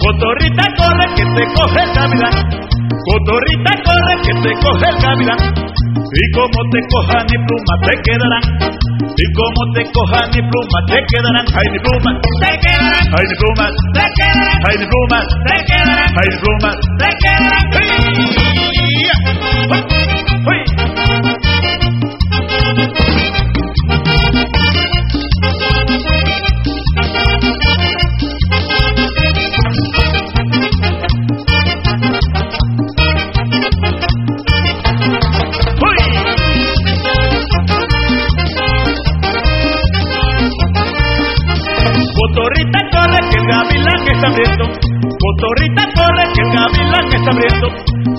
Cotorrita corre que te coge el gavilán. Cotorrita corre que te coge el gavilán. Como te coja ni pluma te quedarán. Y como te coja ni pluma te quedarán. Ay ni pluma. Te quedarán, ay ni pluma. Te quedarán, ay ni pluma. Te quedarán, ay ni pluma. Te quedarán. Gavilán está hambriento. Cotorrita corre que el gavilán está hambriento.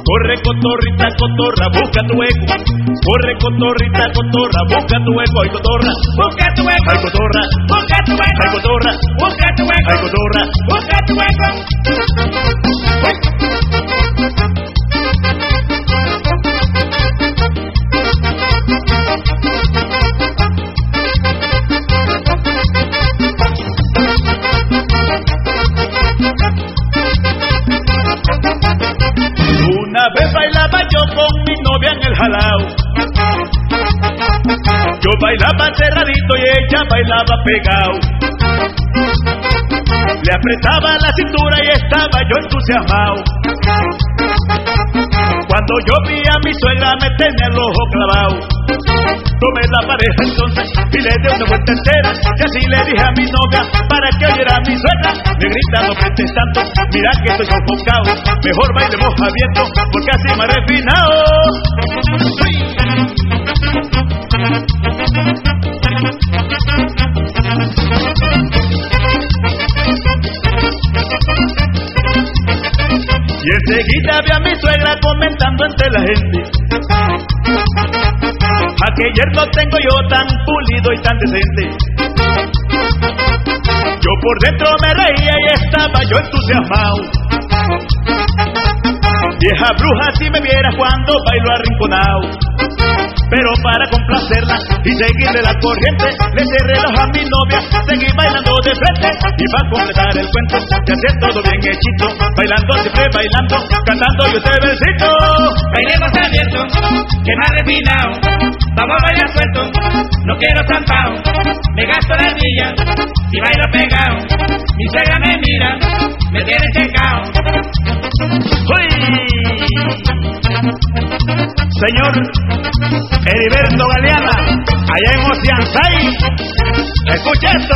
Corre cotorrita, cotorra, busca tu eco. Corre cotorrita, cotorra, busca tu eco. Ay cotorra, Busca tu hueco, ay cotorra, busca tu ay hueco, cotorra, busca tu ay hueco, cotorra. busca tu hueco. Pegado. Le apretaba la cintura y estaba yo entusiasmado. Cuando yo vi a mi suegra me tenía el ojo clavado. Tomé la pareja entonces y le di una vuelta entera. Y así le dije a mi novia para que oyera a mi suegra. Negrita, no prestes tanto, mira que estoy sofocado. Mejor bailemos abierto porque así me refinado. Y enseguida vi a mi suegra comentando entre la gente. Aquel tengo yo tan pulido y tan decente. Yo por dentro me reía y estaba yo entusiasmado. Vieja bruja, si me vieras cuando bailo arrinconado. Pero para complacerla y seguirle la corriente, le cerré los a mi novia, seguí bailando de frente. Y para completar el cuento, ya sé todo bien hechito, bailando siempre bailando, cantando yo este versito. Bailemos abierto, que más refinado. Vamos a bailar suelto, no quiero zampao. Me gasto la ardilla, si bailo pegado. Mi suegra me mira, me tiene secao. ¡Uy! Señor Heriberto Galeana, allá en Oceansay, escucha esto.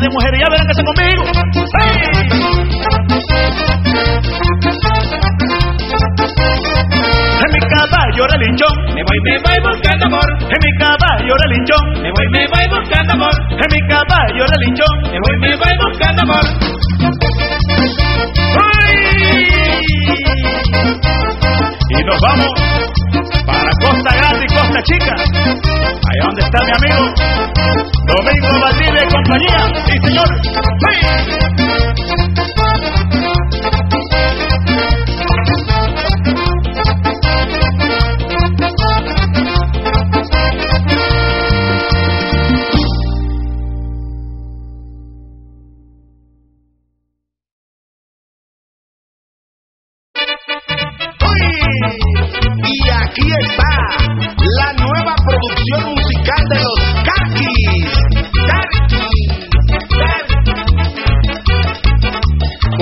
De mujeres ya verán que se conmigo. En mi caballo relinchón, me voy, me voy buscando amor. En mi caballo relinchón, me voy, me voy buscando amor. En mi caballo relinchón,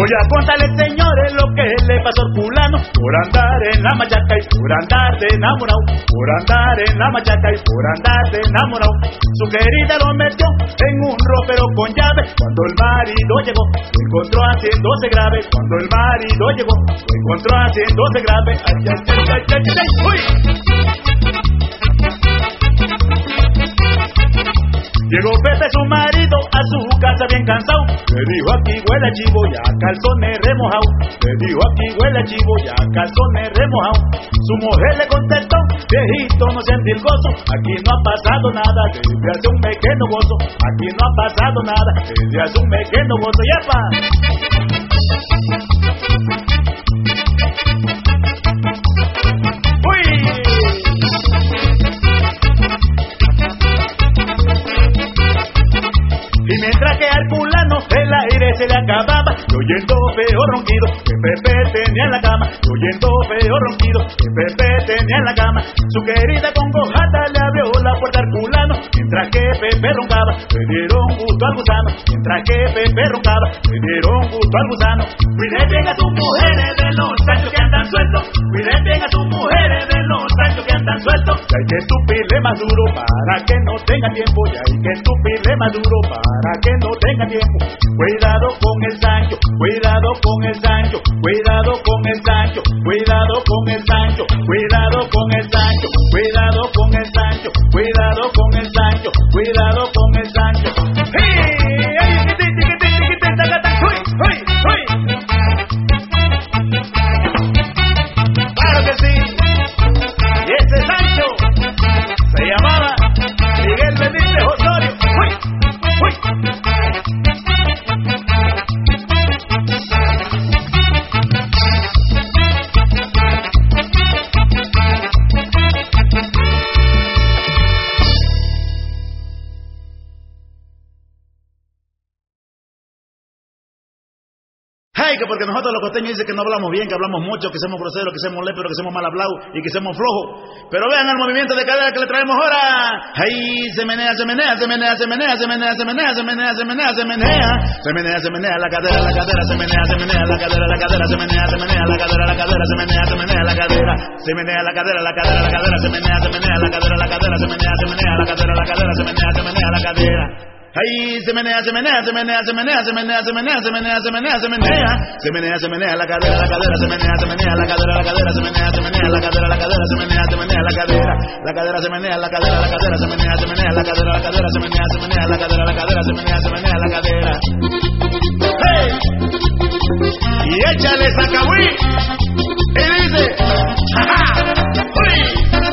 Voy a contarles, señores, lo que le pasó al fulano por andar en la machaca y por andar de enamorado, por andar en la machaca y por andar de enamorado. Su querida lo metió en un ropero con llave. Cuando el marido llegó, lo encontró haciéndose grave. Cuando el marido llegó, lo encontró haciéndose grave. Ay, ay, ay, ay, ay, ay, uy. Llegó Pepe su marido a su casa bien cansado. Le dijo aquí huele chivo y a calzones remojado. Le dijo aquí huele chivo y a calzones remojado. Su mujer le contestó, viejito no siente el gozo. Aquí no ha pasado nada desde hace un mes que no gozo. Aquí no ha pasado nada desde hace un mes que no gozo. ¡Yepa! Se le acababa, y oyendo feo ronquido que Pepe tenía en la cama, y oyendo feo ronquido que Pepe tenía en la cama, su querida congojata mientras que Pepe roncaba, le dieron gusto al gusano, mientras que Pepe roncaba, le dieron gusto al gusano. Cuide bien a sus mujeres de los sanchos que andan sueltos, cuide bien a sus mujeres de los sanchos que andan sueltos, y hay que estupirle más duro para que no tenga tiempo, y hay que estupirle más duro para que no tenga tiempo. Cuidado con el Sancho, cuidado con el Sancho, cuidado con el Sancho, cuidado con el Sancho, cuidado con el Sancho, cuidado con el Sancho, cuidado tirado que porque nosotros los costeños dicen que no hablamos bien, que hablamos mucho, que somos groseros, que somos léperos, que somos mal hablados y que somos flojos. Pero vean el movimiento de cadera que le traemos ahora. Ay, se menea, se menea, se menea, se menea, se menea, se menea, se menea, se menea, se menea. Se menea, se menea la cadera, la cadera, se menea, se menea la cadera, la cadera, se menea, se menea la cadera, la cadera, se menea, se menea la cadera. Se menea la cadera, la cadera, la cadera, se menea, se menea la cadera, la cadera, se menea, se menea la cadera, la cadera, se menea, se menea la cadera. Ay, se menea, se menea, se menea, se menea, se menea, se menea, se menea, se menea, se menea, se menea, se menea la cadera, la cadera, se menea, se menea la cadera, la cadera, se menea, se menea la cadera, la cadera, se menea, se menea la cadera, la cadera, se menea la cadera, la cadera, se menea, se menea la cadera, la cadera, se menea, se menea la cadera, la cadera, se menea, se menea la cadera. ¡Hey! Y échale sacahuí y dice, ¡ja, ja!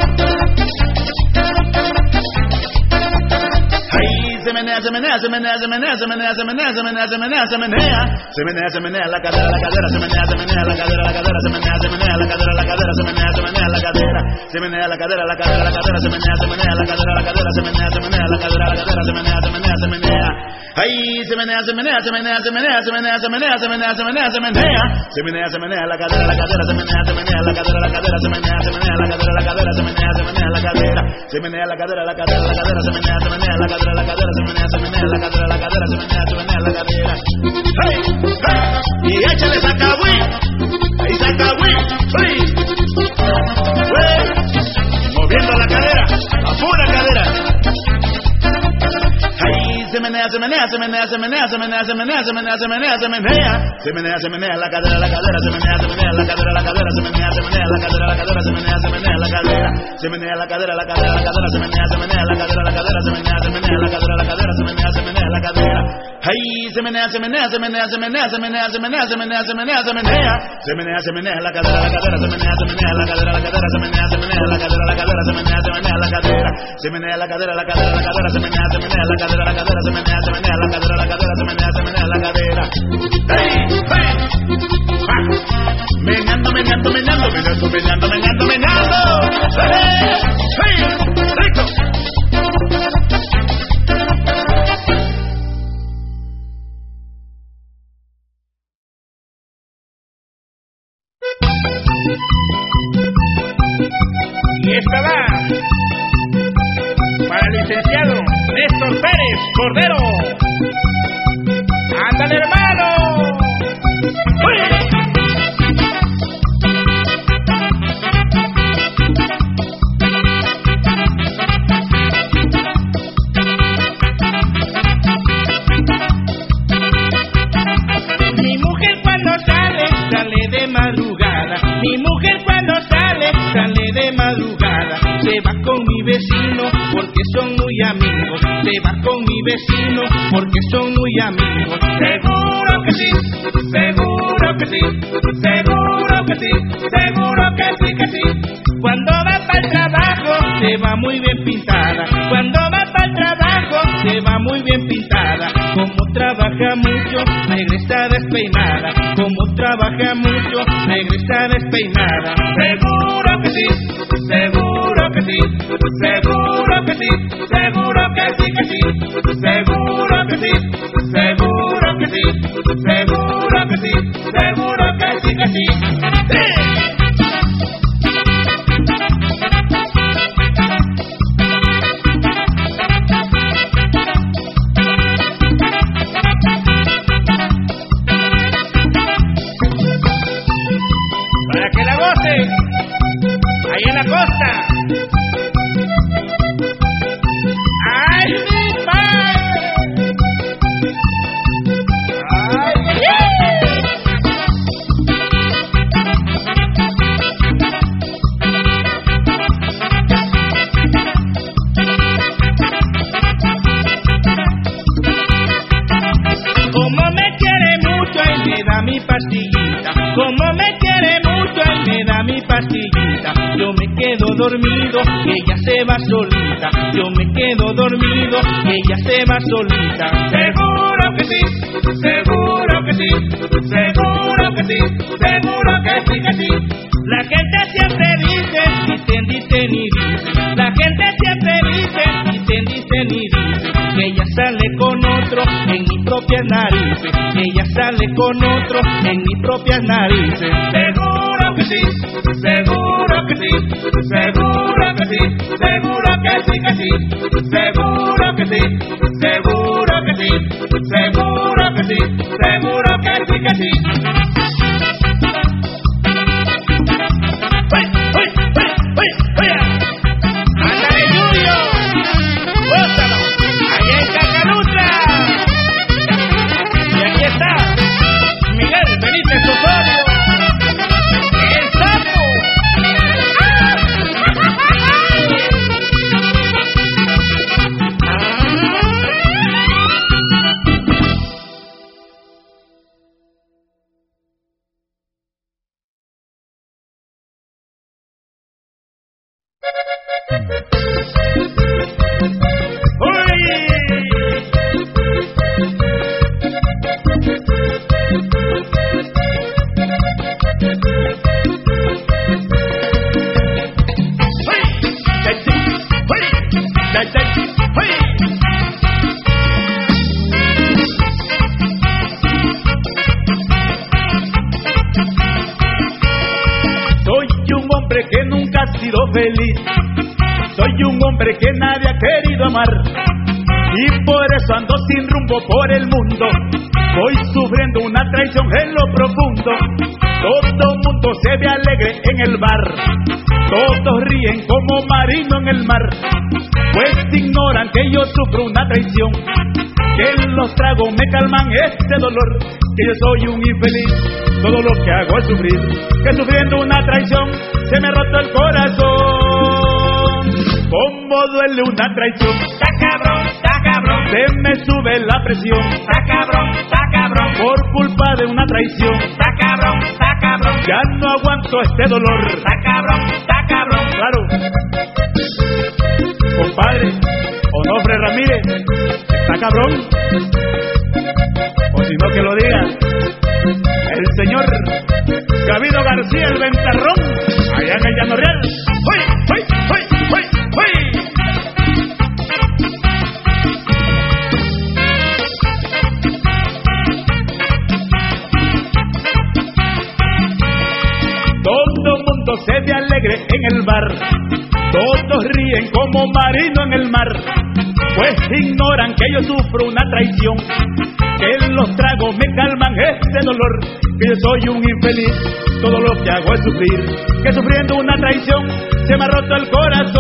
Menea, se menea, se menea, se menea, se menea, se menea, se menea, se menea, se menea, se menea, se menea la cadera, la cadera, se menea, se menea la cadera, la cadera, se menea, se menea la cadera, la cadera, se menea, se menea la cadera, se menea la cadera, la cadera, la cadera, se menea, se menea la cadera, la cadera, se menea, se menea la cadera, la cadera, se menea, se menea, se menea. Ahí se menea, se menea, se menea, se menea, se menea, se menea, se menea, se menea, se menea. Se menea, se menea la cadera, la cadera, se menea, se menea la cadera, la cadera, se menea, se menea la cadera, la cadera, se menea, se menea la cadera. Se menea la cadera, la cadera, la cadera, se menea, se menea la cadera, la cadera, se menea, se menea la cadera, la cadera, se menea, se menea la cadera. ¡Hey! ¡Hey! Y échale sacagüí. Ahí sacagüí. ¡Hey! Moviendo la cadera, a pura cadera. Menea, se menea, se menea, se menea, se menea, se menea, se menea, se menea, se menea. Se menea, se menea la cadera, la cadera, se menea, se menea la cadera, la cadera, se menea, se menea la cadera, la cadera, se menea, se menea la cadera. Se menea la cadera, la cadera, la cadera, se menea, se menea la cadera, la cadera, se menea, se menea la cadera, la cadera, se menea, se menea la cadera. Ahí se menea, se menea, se menea, se menea, se menea, se menea, se menea, se menea, se menea. Se menea, se menea la cadera, la cadera, se menea, la cadera, la cadera, se menea, la cadera, la cadera, se menea, la cadera. Se menea la cadera, la cadera, la cadera, se menea, la cadera, la cadera, se menea, la cadera, la cadera, se menea la cadera. ¡Hey! ¡Hey! Meneando, meneando, meneando, meneando, meneando, meneando, meneando. ¡Hey! ¡Hey! ¡Rico! Cordero. Va con mi vecino porque son muy amigos. Seguro que sí, seguro que sí, seguro que sí, seguro que sí, que sí. Cuando va para el trabajo, se va muy bien pintada. Cuando va para el trabajo, se va muy bien pintada. Como trabaja mucho, regresa despeinada. Como trabaja mucho, regresa despeinada. Seguro que sí, seguro que sí, seguro Hey! Solita. Yo me quedo dormido ella se va solita. que yo soy un infeliz, todo lo que hago es sufrir, que sufriendo una traición se me ha roto el corazón. Como duele una traición, está cabrón, está cabrón, se me sube la presión, está cabrón, está cabrón, por culpa de una traición, está cabrón, está cabrón, ya no aguanto este dolor. pasión, que los tragos me calman este dolor, que yo soy un infeliz, todo lo que hago es sufrir, que sufriendo una traición se me ha roto el corazón,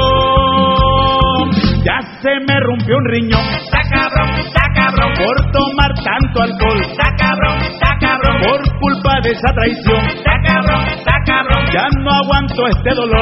ya se me rompió un riñón, está cabrón, está cabrón, por tomar tanto alcohol, está cabrón, está cabrón, por culpa de esa traición, está cabrón, está cabrón, ya no aguanto este dolor.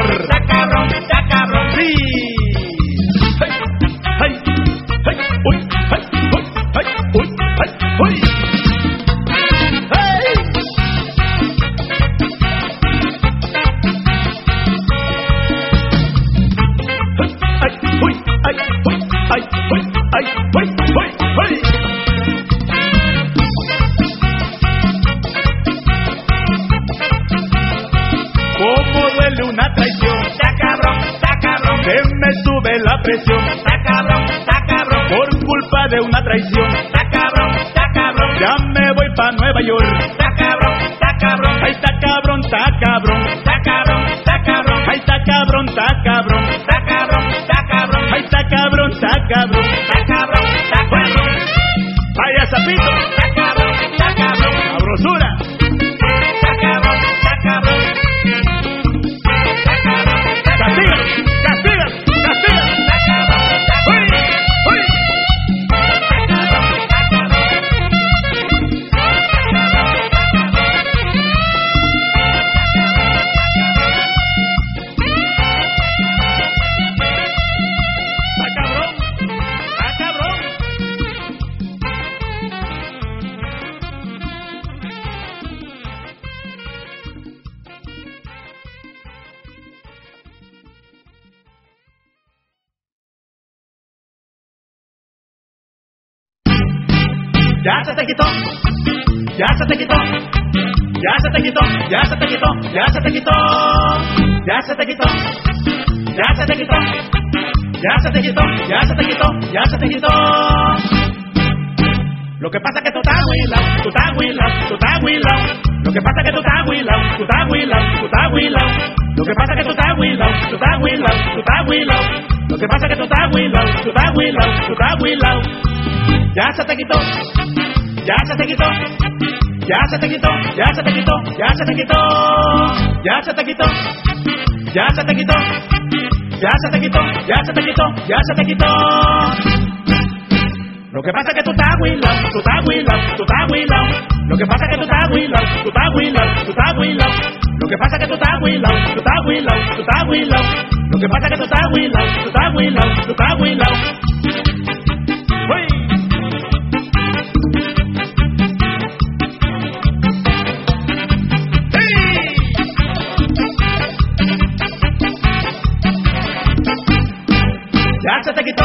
se te quitó,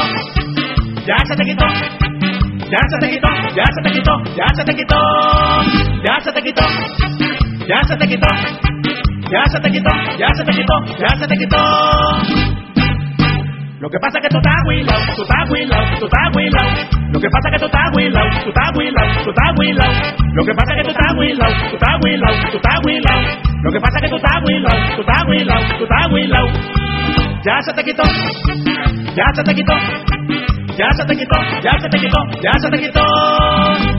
ya se te quitó, ya se te quitó, ya se te quitó, ya se te quitó, ya se te quitó, ya se te quitó, ya se te quitó, ya se te quitó, ya se te quitó. Lo que pasa que tú estás willow, tú estás willow, tú estás willow. Lo que pasa que tú estás willow, tú estás willow, tú estás willow. Lo que pasa que tú estás willow, tú estás willow, tú estás willow. Lo que pasa que tú estás willow, tú estás willow, tú estás willow ya se te quitó, ya se te quitó, ya se te quitó, ya se te quitó, ya se te quitó,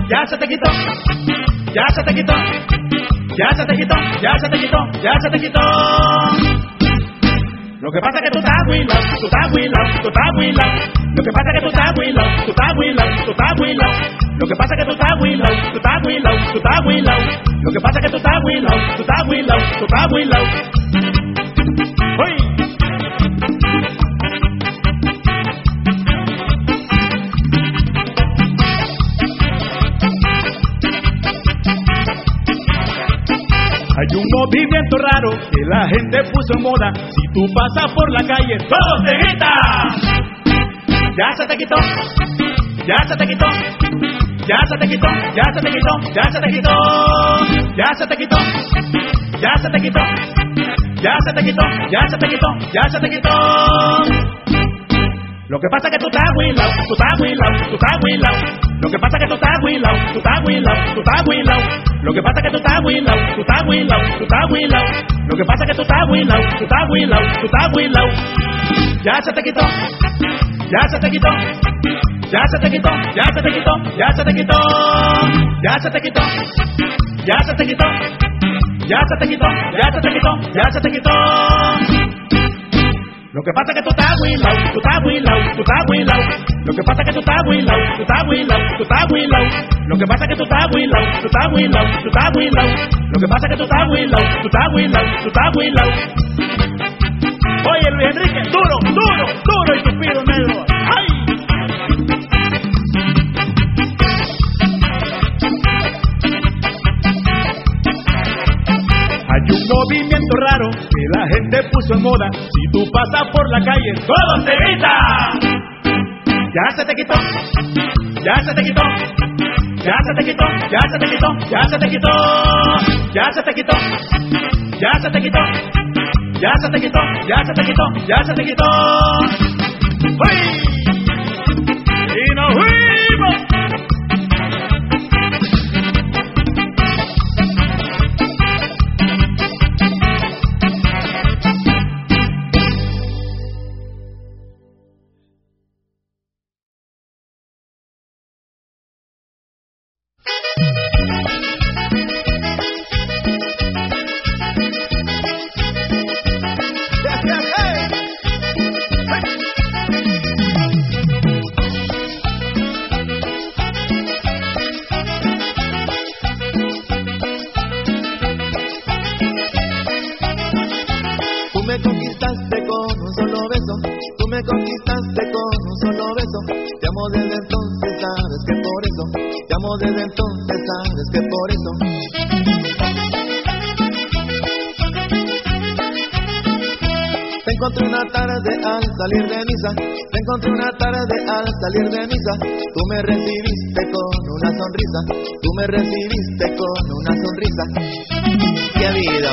ya se te quitó, ya se te quitó, ya se te quitó, ya se te quitó, ya se te quitó. Lo que pasa es que tú estás huilao, tú estás huilao, tú estás huilao. Lo que pasa es que tú estás huilao, tú estás huilao, tú estás huilao. Lo que pasa es que tú estás huilao, tú estás huilao, tú estás huilao. Lo que pasa es que tú estás huilao, tú estás huilao, tú estás huilao. ¡Uy! Hay un movimiento raro que la gente puso en moda. Si tú pasas por la calle, todos te gritan. Ya se te quitó, ya se te quitó, ya se te quitó, ya se te quitó, ya se te quitó, ya se te quitó, ya se te quitó, ya se te quitó, ya se te quitó, ya se te quitó. Lo que pasa es que tú estás huilao, tú estás huilao, tú estás huilao. Lo que pasa es que tú estás huilao, tú estás huilao, tú estás huilao. Lo que pasa que tú estás huilao, tú estás huilao, tú estás huilao. Lo que pasa que tú estás huilao, tú estás huilao, tú estás huilao. Ya se te quitó, ya se te quitó. Ya se te quitó, ya se te quitó, ya se te quitó. Ya se te quitó, ya se te quitó. Ya se te quitó, ya se te quitó, ya se te quitó. Lo que pasa es que tú estás huilao, tú estás huilao, tú estás huilao. Lo que pasa es que tú estás huilao, tú estás huilao, tú estás huilao. Lo que pasa es que tú estás huilao, tú estás huilao, tú estás huilao. Lo que pasa es que tú estás huilao, tú estás huilao, tú estás huilao. Oye Luis Enrique, duro, duro, duro y suspiro negro. Hay un movimiento raro que la gente puso en moda. Si tú pasas por la calle, todos te gritan. Ya se te quitó, ya se te quitó, ya se te quitó, ya se te quitó, ya se te quitó, ya se te quitó, ya se te quitó, ya se te quitó, ya se te quitó, ya se te quitó. ¡Uy! Y nos fuimos. Misa, te encontré una tarde al salir de misa. Tú me recibiste con una sonrisa, tú me recibiste con una sonrisa. ¿Qué habido?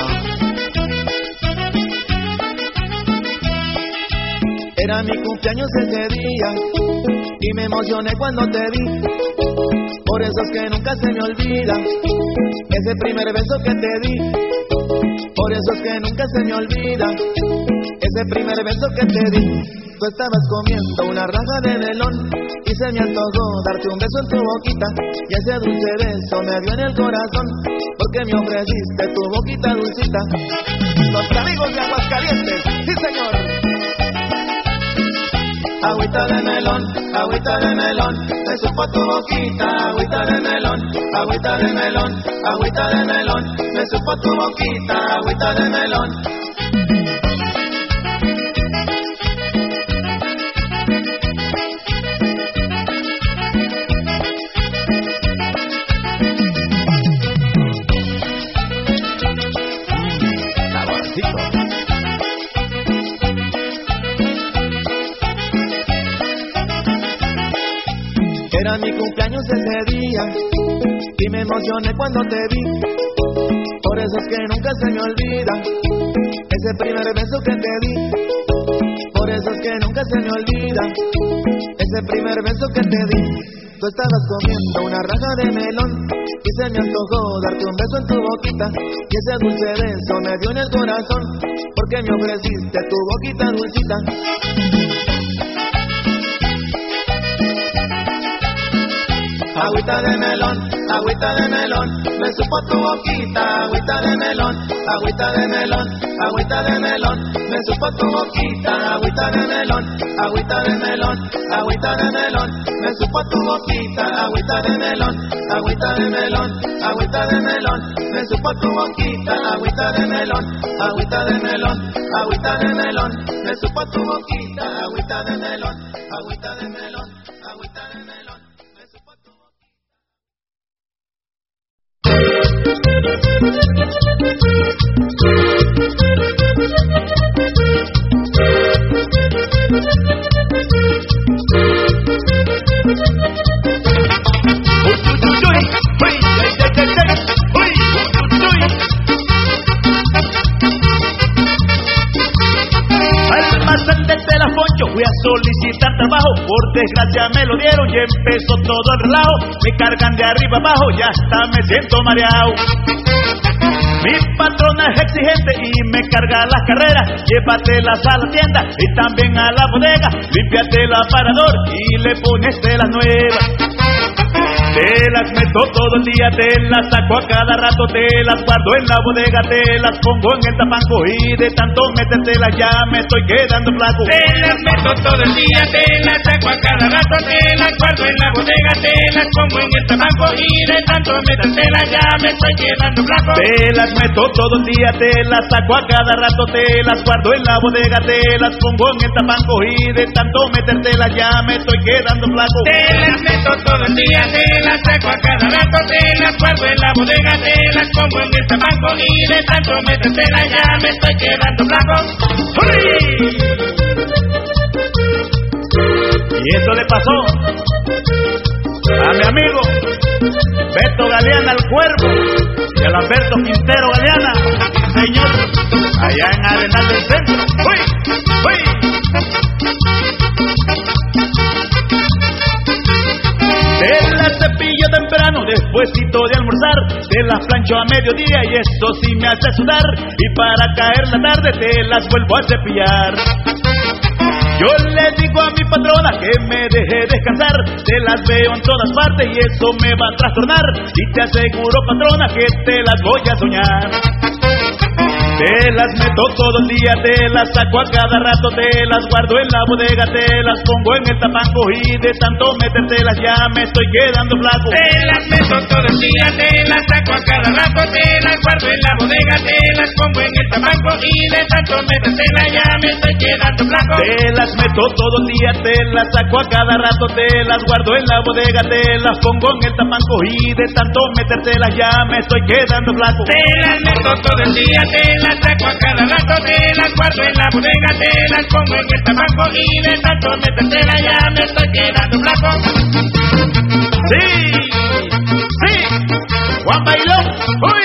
Era mi cumpleaños ese día y me emocioné cuando te vi. Por eso es que nunca se me olvida ese primer beso que te di. Por eso es que nunca se me olvida ese primer beso que te di. Estabas comiendo una raja de melón y se me antojó darte un beso en tu boquita y ese dulce beso me dio en el corazón porque me ofreciste tu boquita dulcita. Los amigos de Aguascalientes, sí señor. Agüita de melón, agüita de melón, me supo tu boquita, agüita de melón, agüita de melón, agüita de melón, me supo tu boquita, agüita de melón. Y me emocioné cuando te vi. Por eso es que nunca se me olvida ese primer beso que te di. Por eso es que nunca se me olvida ese primer beso que te di. Tú estabas comiendo una raja de melón y se me antojó darte un beso en tu boquita y ese dulce beso me dio en el corazón porque me ofreciste tu boquita dulcita. Agüita de melón, agüita de melón, me supo tu boquita, agüita de melón, agüita de melón, agüita de melón, me supo tu boquita, agüita de melón, agüita de melón, agüita de melón, me supo tu boquita, agüita de melón, agüita de melón, agüita de melón, me supo tu boquita, agüita de melón, agüita de melón, agüita de melón, me supo tu boquita, agüita de melón, agüita de melón, Thank you. Fui a solicitar trabajo, por desgracia me lo dieron y empezó todo el relajo. Me cargan de arriba abajo, ya hasta me siento mareado. Mi patrona es exigente y me carga las carreras. Llévatelas a la tienda y también a la bodega. Límpiate el aparador y le pones telas nuevas. Te las meto todo el día, te las saco a cada rato, te las guardo en la bodega, te las pongo en el tapanco y de tanto metértelas ya me estoy quedando flaco. Te las meto todo el día, te las saco a cada rato, te las guardo en la bodega, te las pongo en el tapanco y de tanto metértelas ya me estoy quedando flaco. Te las meto todo el día, te las saco a cada rato, te las guardo en la bodega, te las pongo en el tapanco y de tanto metértelas ya me estoy quedando flaco. Te las meto todo el día, te las saco a cada rato, te las guardo en la bodega, te las pongo en el tabaco y de tanto metértela ya me estoy quedando flaco. Y eso le pasó a mi amigo Beto Galeana al Cuervo y a Alberto Quintero Galeana, señor, allá en Arenal del Centro. ¡Uy! ¡Uy! Te las cepillo temprano, despuésito de almorzar, te las plancho a mediodía y eso sí me hace sudar. Y para caer la tarde te las vuelvo a cepillar. Yo le digo a mi patrona que me deje descansar, te las veo en todas partes y eso me va a trastornar. Y te aseguro, patrona, que te las voy a soñar. Te las meto todo el día, te las saco a cada rato, te las guardo en la bodega, te las pongo en el tapanco y de tanto metértelas ya me estoy quedando flaco. Te las meto todo el día, te las saco a cada rato, te las guardo en la bodega, te las pongo en el tapanco y de tanto metértelas ya me estoy quedando flaco. Te las meto todo el día, te las saco a cada rato, te las guardo en la bodega, te las pongo en el tapanco y de tanto metértelas ya me estoy quedando flaco. Te las meto todo el día, te las saco a cada rato, te las guardo en la bodega, te las pongo en el tabaco y de tanto metértela ya me estoy quedando flaco. Sí, sí, Juan bailó, uy.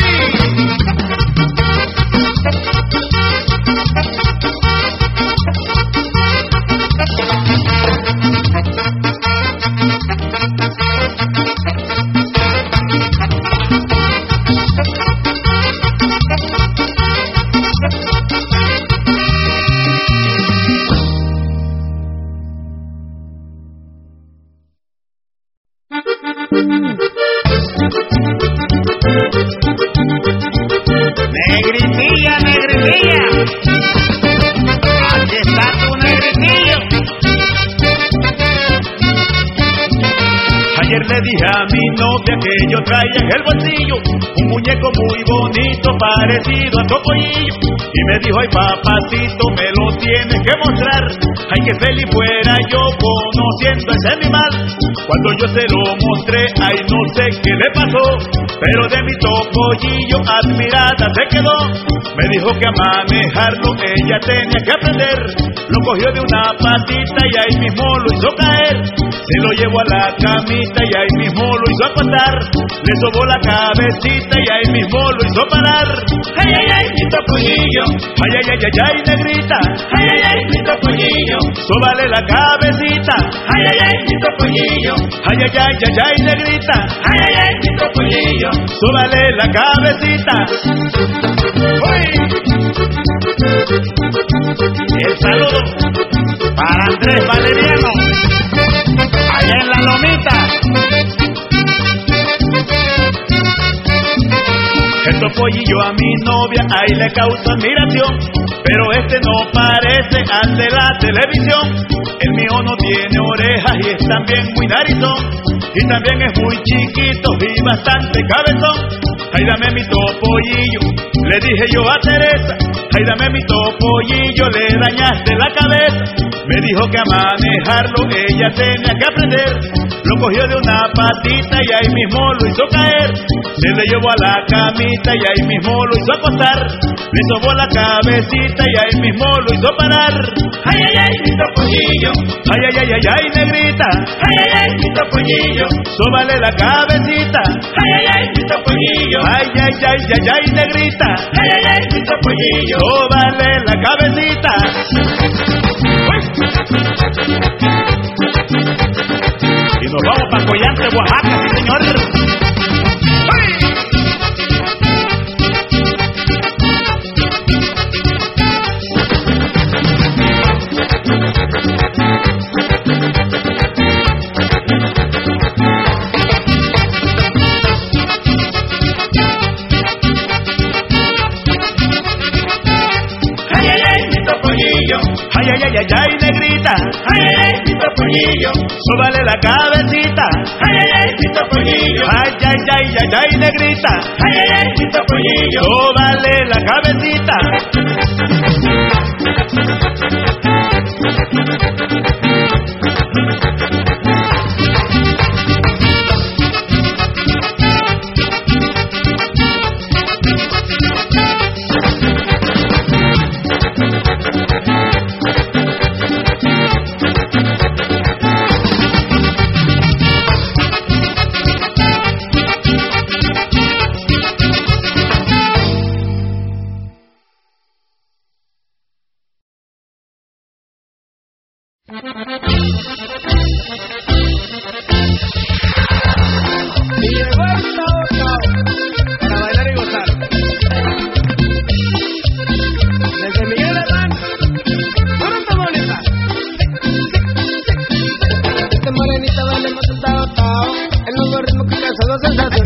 Parecido a Topollillo y me dijo, ay papacito, me lo tienes que mostrar. Ay que feliz fuera yo conociendo ese animal. Cuando yo se lo mostré, ay no sé qué le pasó, pero de mi Topollillo admirada se quedó. Me dijo que a manejarlo ella tenía que aprender. Lo cogió de una patita y ahí mismo lo hizo caer. Se lo llevó a la camita y ahí mismo lo hizo acostar. Le sobó la cabecita y ahí mismo lo hizo parar. Ay, ay, ay, mi topollillo. Ay, ay, ay, ay, ay, negrita. Ay, ay, ay, mi topollillo. Sóbale la cabecita. Ay, ay, ay, mi topollillo. Ay, ay, ay, ay, ay, negrita. Ay, ay, ay, mi topollillo. Súbale la cabecita. ¡Uy! El saludo para Andrés Valeriano. Allá en la lomita. El topollillo a mi novia ahí le causa admiración, pero este no parece ante la televisión. El mío no tiene orejas y es también muy narizón, y también es muy chiquito y bastante cabezón. Ay, dame mi topollillo, le dije yo a Teresa. Ay, dame mi topollillo, le dañaste la cabeza. Me dijo que a manejarlo ella tenía que aprender. Lo cogió de una patita y ahí mismo lo hizo caer. Se le llevó a la camita y ahí mismo lo hizo acostar. Le sobó la cabecita y ahí mismo lo hizo parar. Ay, ay, ay, mi topollillo. Ay, ay, ay, ay, ay, negrita. Ay, ay, ay, mi topollillo. Sóbale la cabecita. Ay, ay, ay, mi topollillo. Ay, ay, ay, ay, ay, negrita. Ay, ay, ay, mi topollillo. Sóbale la cabecita. Y nos vamos para Collante, Oaxaca, sí señor. Ay, ay, ay. Ay, ay, ay, ay, ay, mi topollillo. Sóbale la cabecita. Ay, ay, ay, mi topollillo. Ay, ay, ay, ay, ay, negrita. Ay, ay, ay, mi topollillo. Sóbale la cabecita. El nuevo ritmo que sensación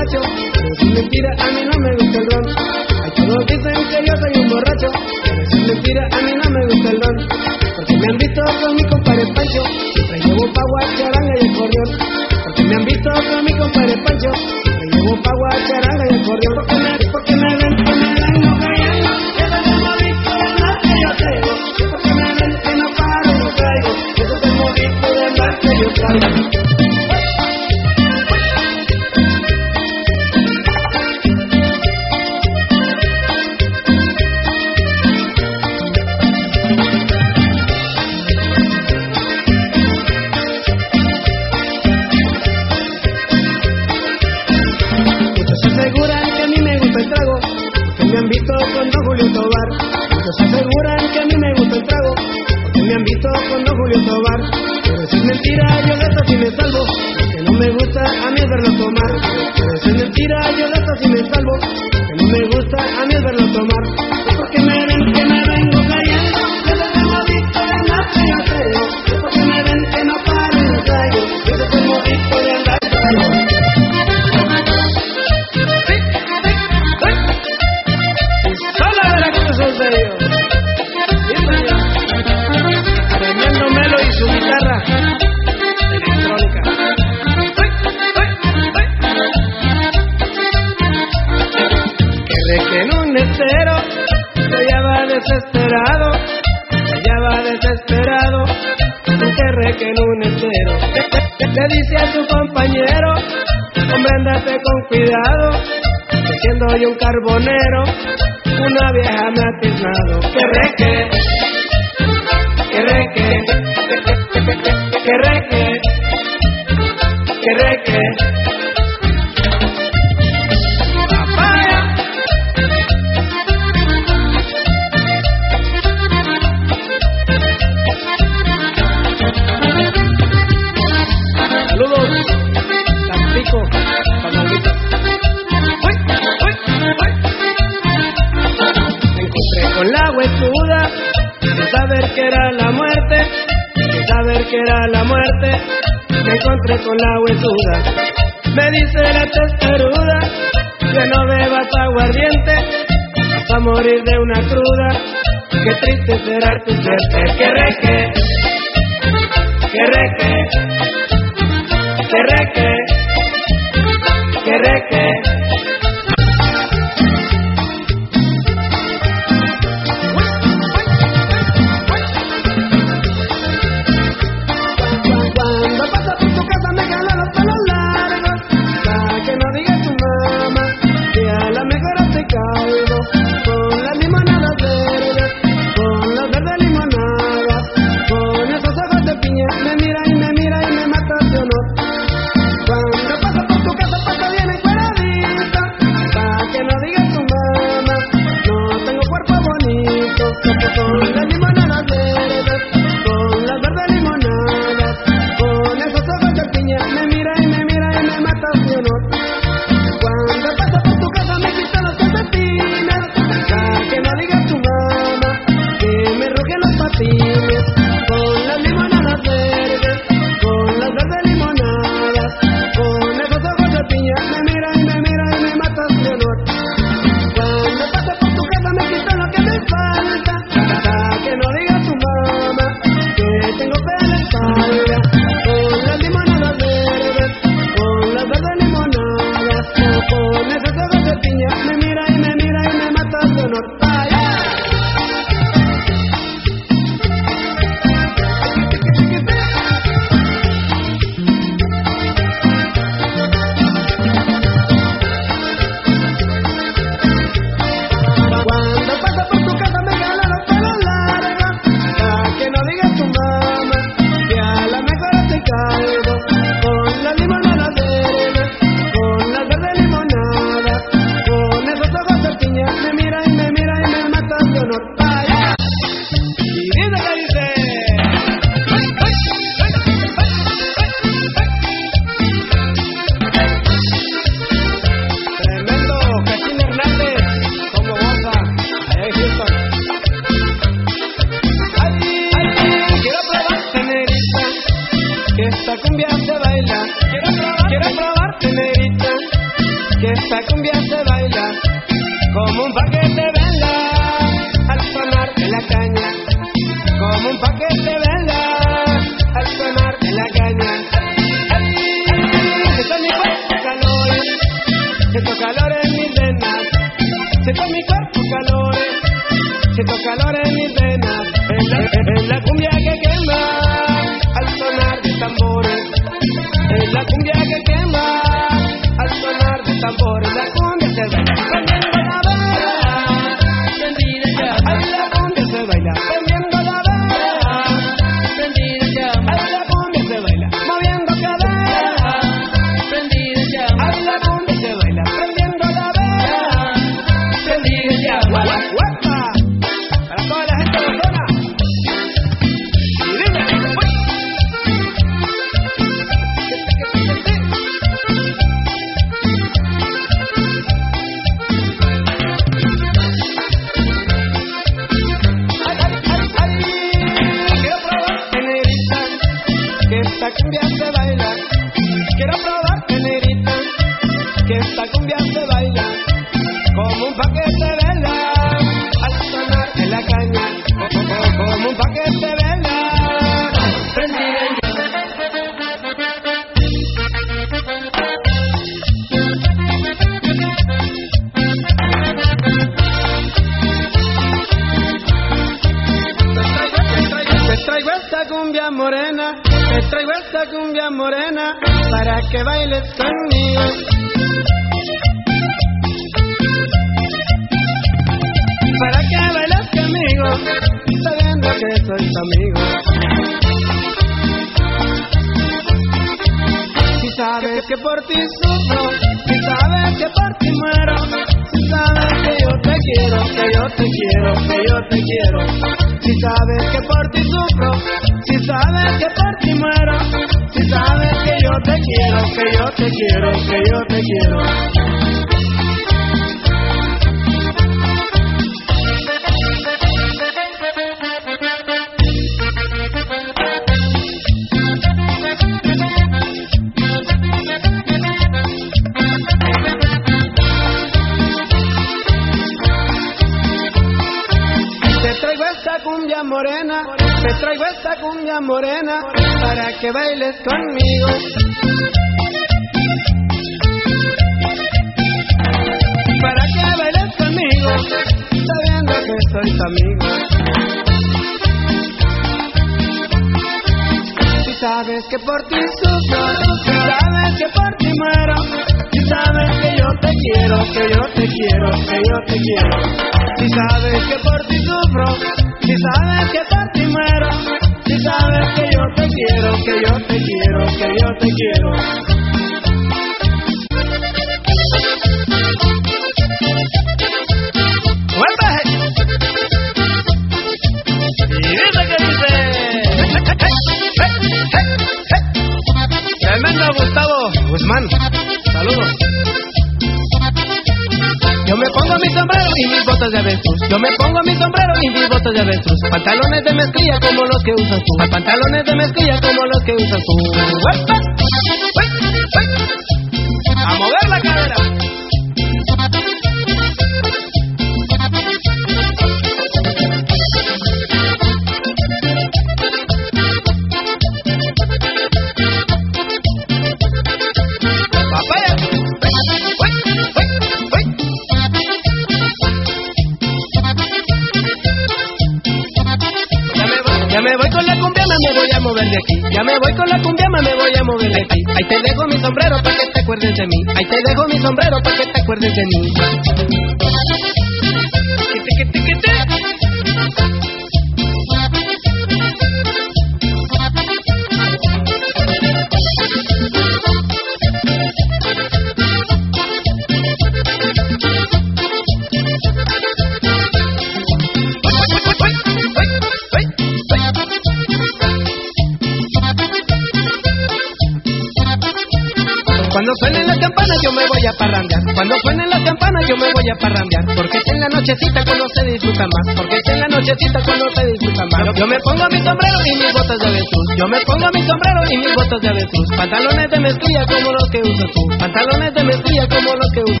a parrandear. Porque es en la nochecita cuando se disfruta más. Porque es en la nochecita cuando se disfruta más. Yo me pongo mi sombrero y mis botas de avestruz. Yo me pongo mi sombrero y mis botas de avestruz. Pantalones de mezclilla como los que usas tú. Pantalones de mezclilla como los que usas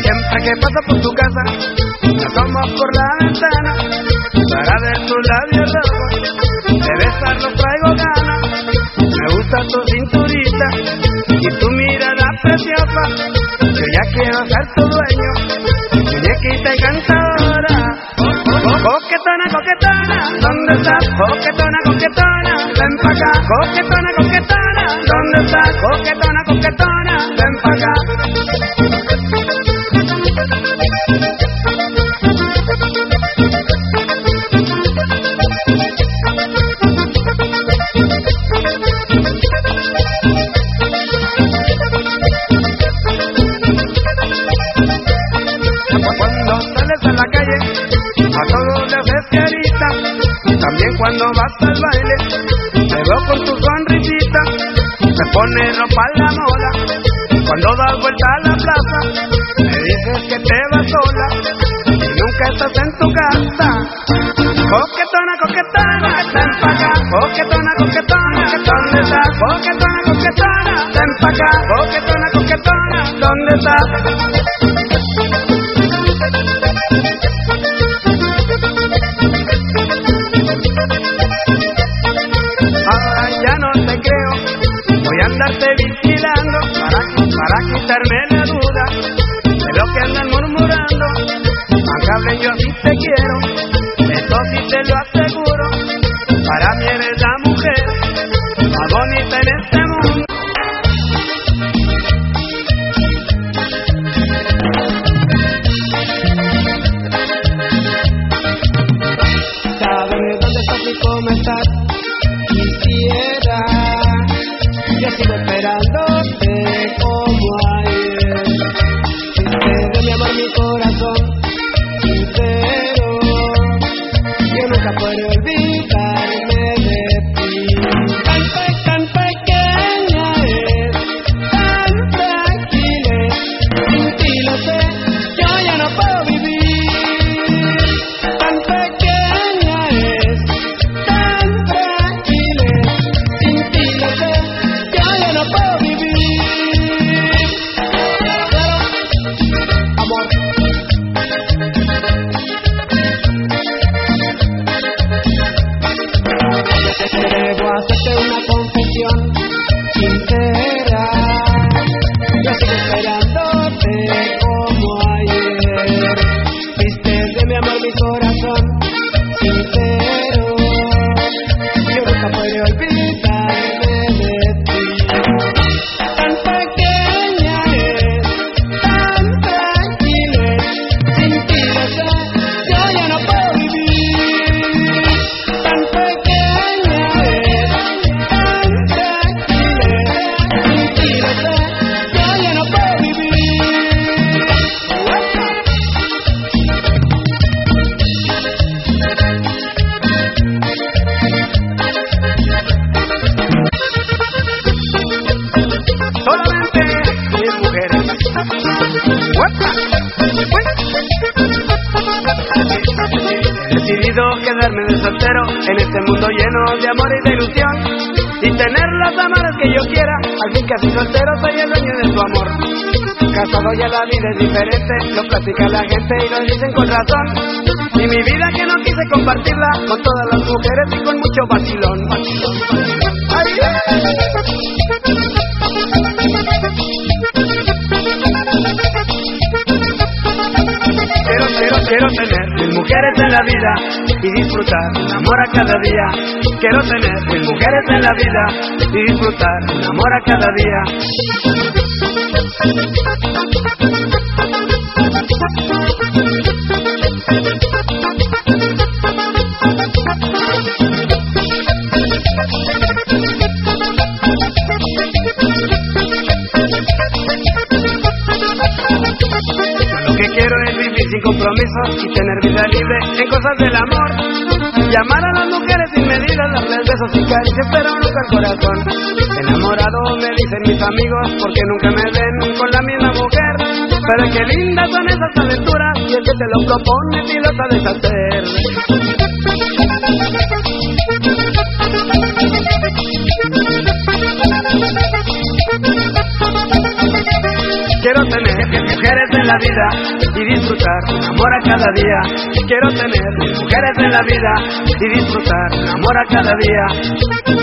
Siempre que pasa por tu casa rompa la vida, disfrutar, un amor a cada día, besos y caricias, pero nunca el corazón. Enamorado me dicen mis amigos, porque nunca me ven con la misma mujer. Pero qué lindas son esas aventuras, y el que te lo propone y lo sabe hacer. Quiero tener mujeres en la vida disfrutar, amor a cada día. Quiero tener mujeres en la vida y disfrutar, amor a cada día.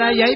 Parayai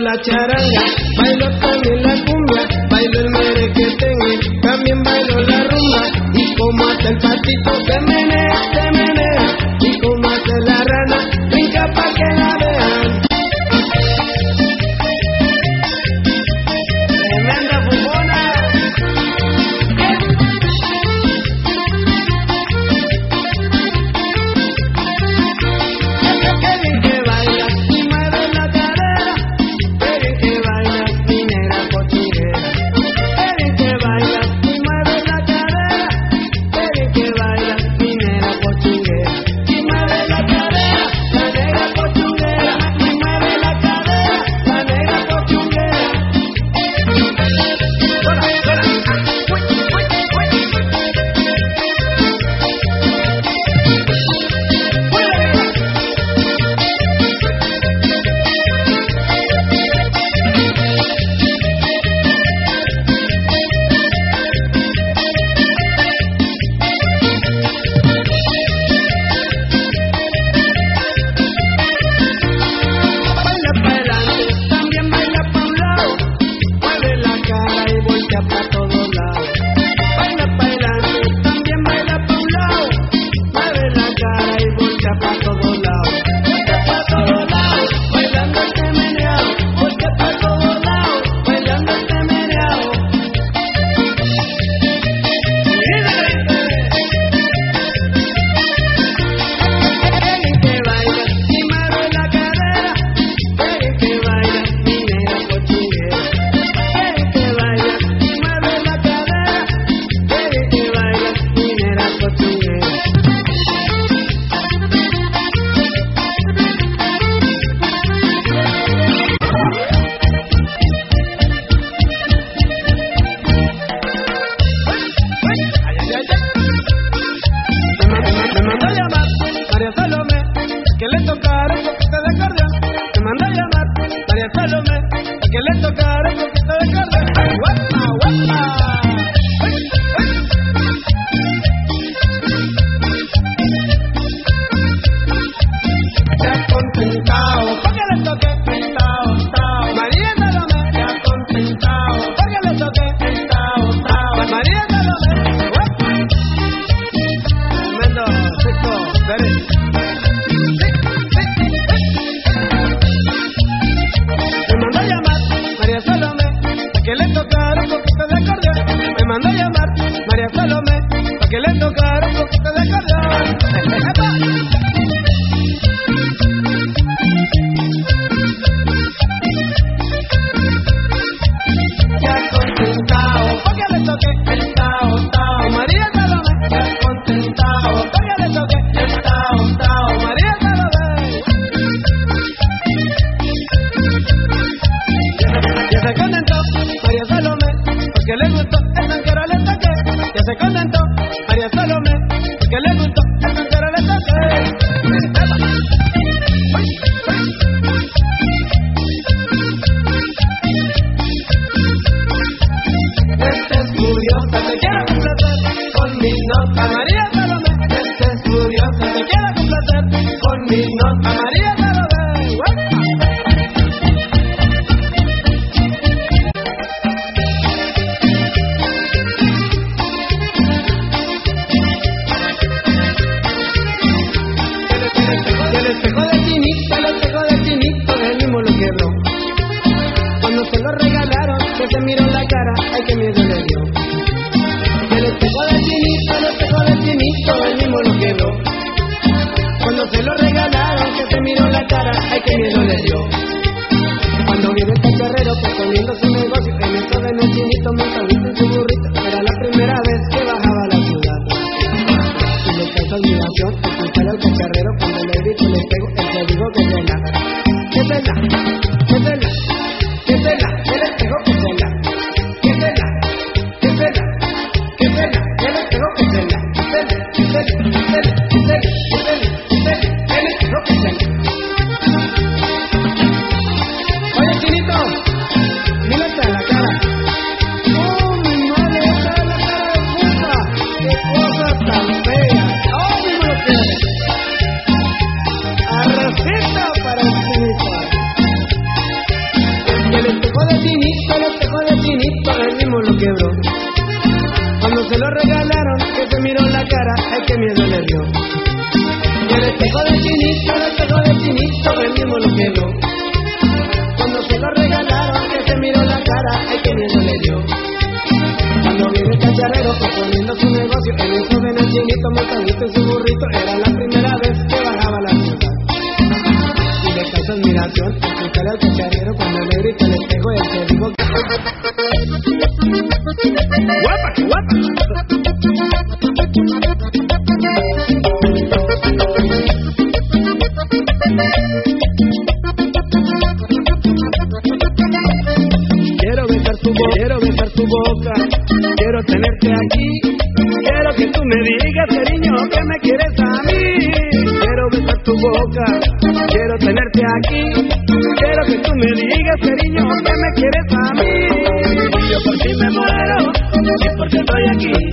la charanga,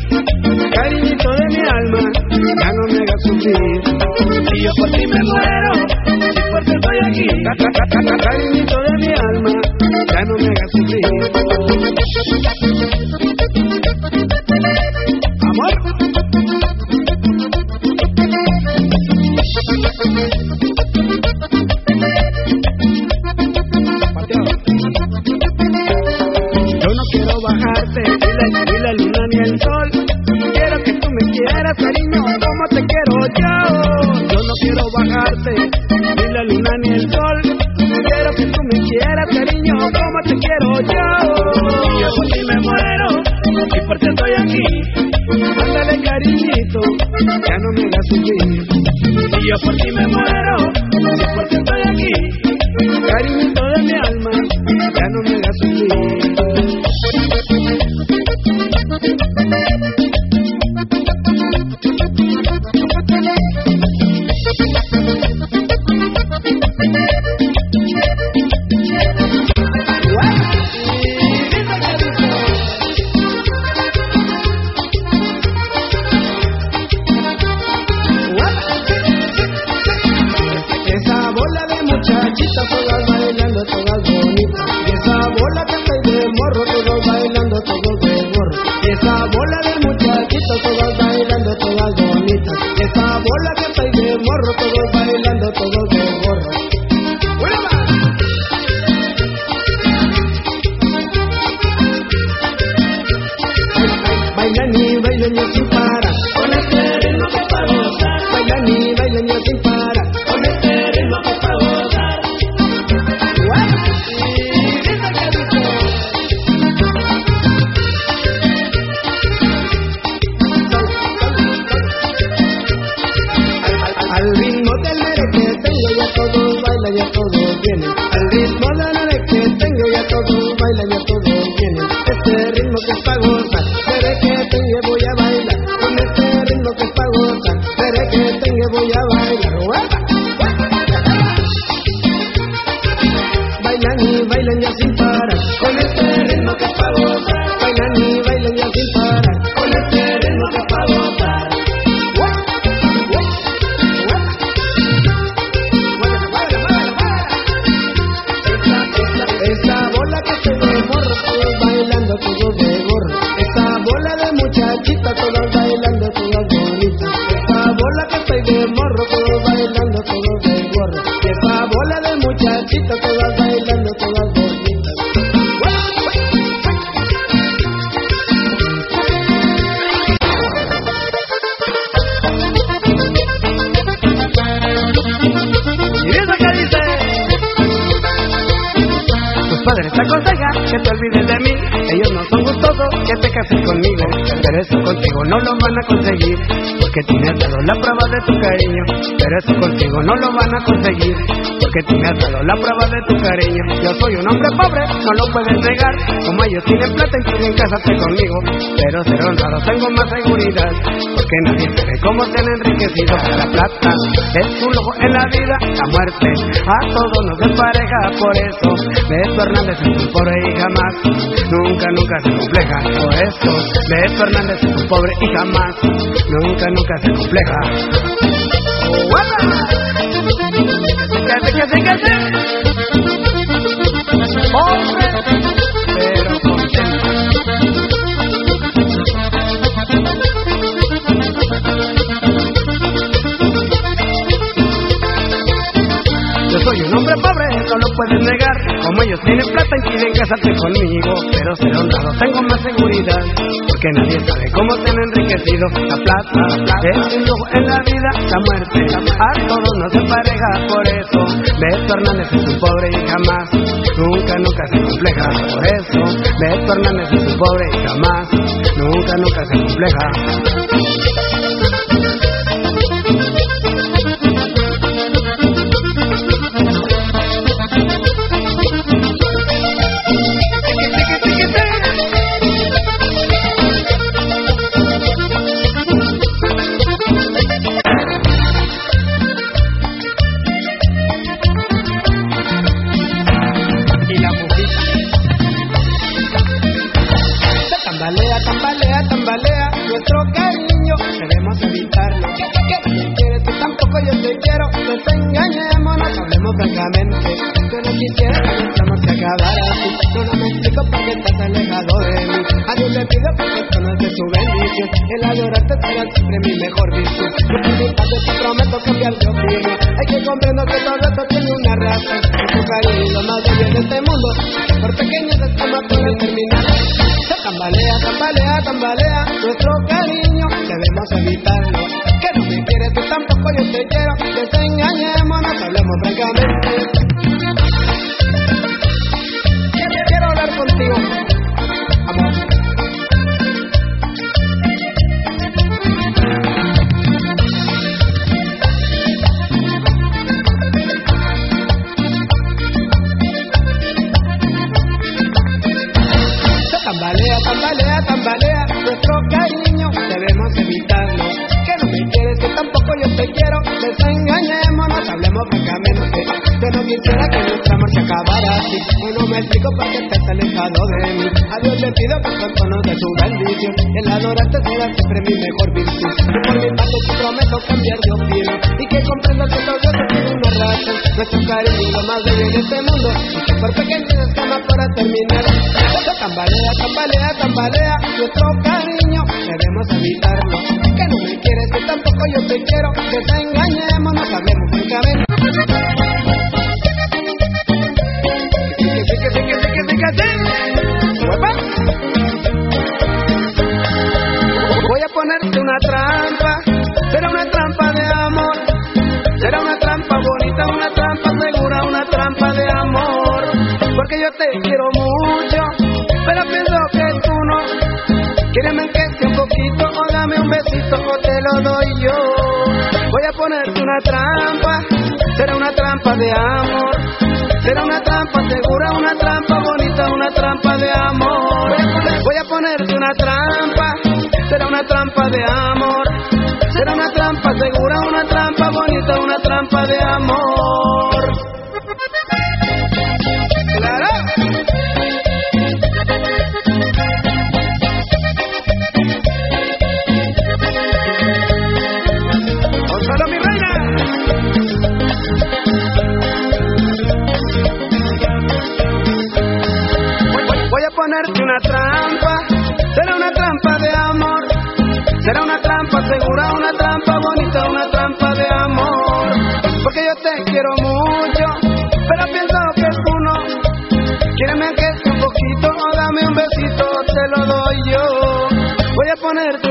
Cariñito de hombre pobre no lo pueden negar. Como ellos tienen plata, y quieren casarse conmigo. Pero ser honrado tengo más seguridad. Porque nadie sabe cómo se han enriquecido. La plata es un lujo en la vida, la muerte. A todos nos empareja, por eso. Beto Hernández es muy pobre y jamás. Nunca, nunca se compleja. Por eso, Beto Hernández es muy pobre y jamás. Nunca, nunca se compleja. ¡Guapa! ¡Casi, casi, casi! pobre, pero contento. Yo soy un hombre pobre, no lo pueden negar. Como ellos tienen plata y quieren casarse conmigo, pero ser honrado tengo más seguridad. Porque nadie sabe cómo se han enriquecido la plata, el lujo en la vida, la muerte. A todos nos empareja, por eso. Beto Hernández es un pobre y jamás Nunca, nunca se compleja, por eso Beto Hernández es un pobre y jamás, nunca, nunca se compleja. desengañemos, nos hablemos nunca que sí, Voy a ponerte una trampa, será una trampa de amor, será una trampa bonita, una trampa segura, una trampa de amor, porque yo te quiero mucho, pero pienso que tú no, quieres mentirte un poquito o dame un besito o te lo doy yo. Voy a ponerte una trampa, será una trampa de amor. Será una trampa segura, una trampa bonita, una trampa de amor. Voy a ponerte una trampa, será una trampa de amor. Será una trampa segura, una trampa bonita, una trampa de amor.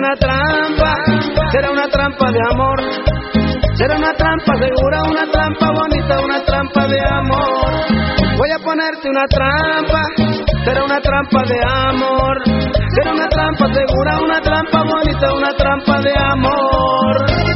una trampa, será una trampa de amor. Será una trampa segura, una trampa bonita, una trampa de amor. Voy a ponerte una trampa, será una trampa de amor. Será una trampa segura, una trampa bonita, una trampa de amor.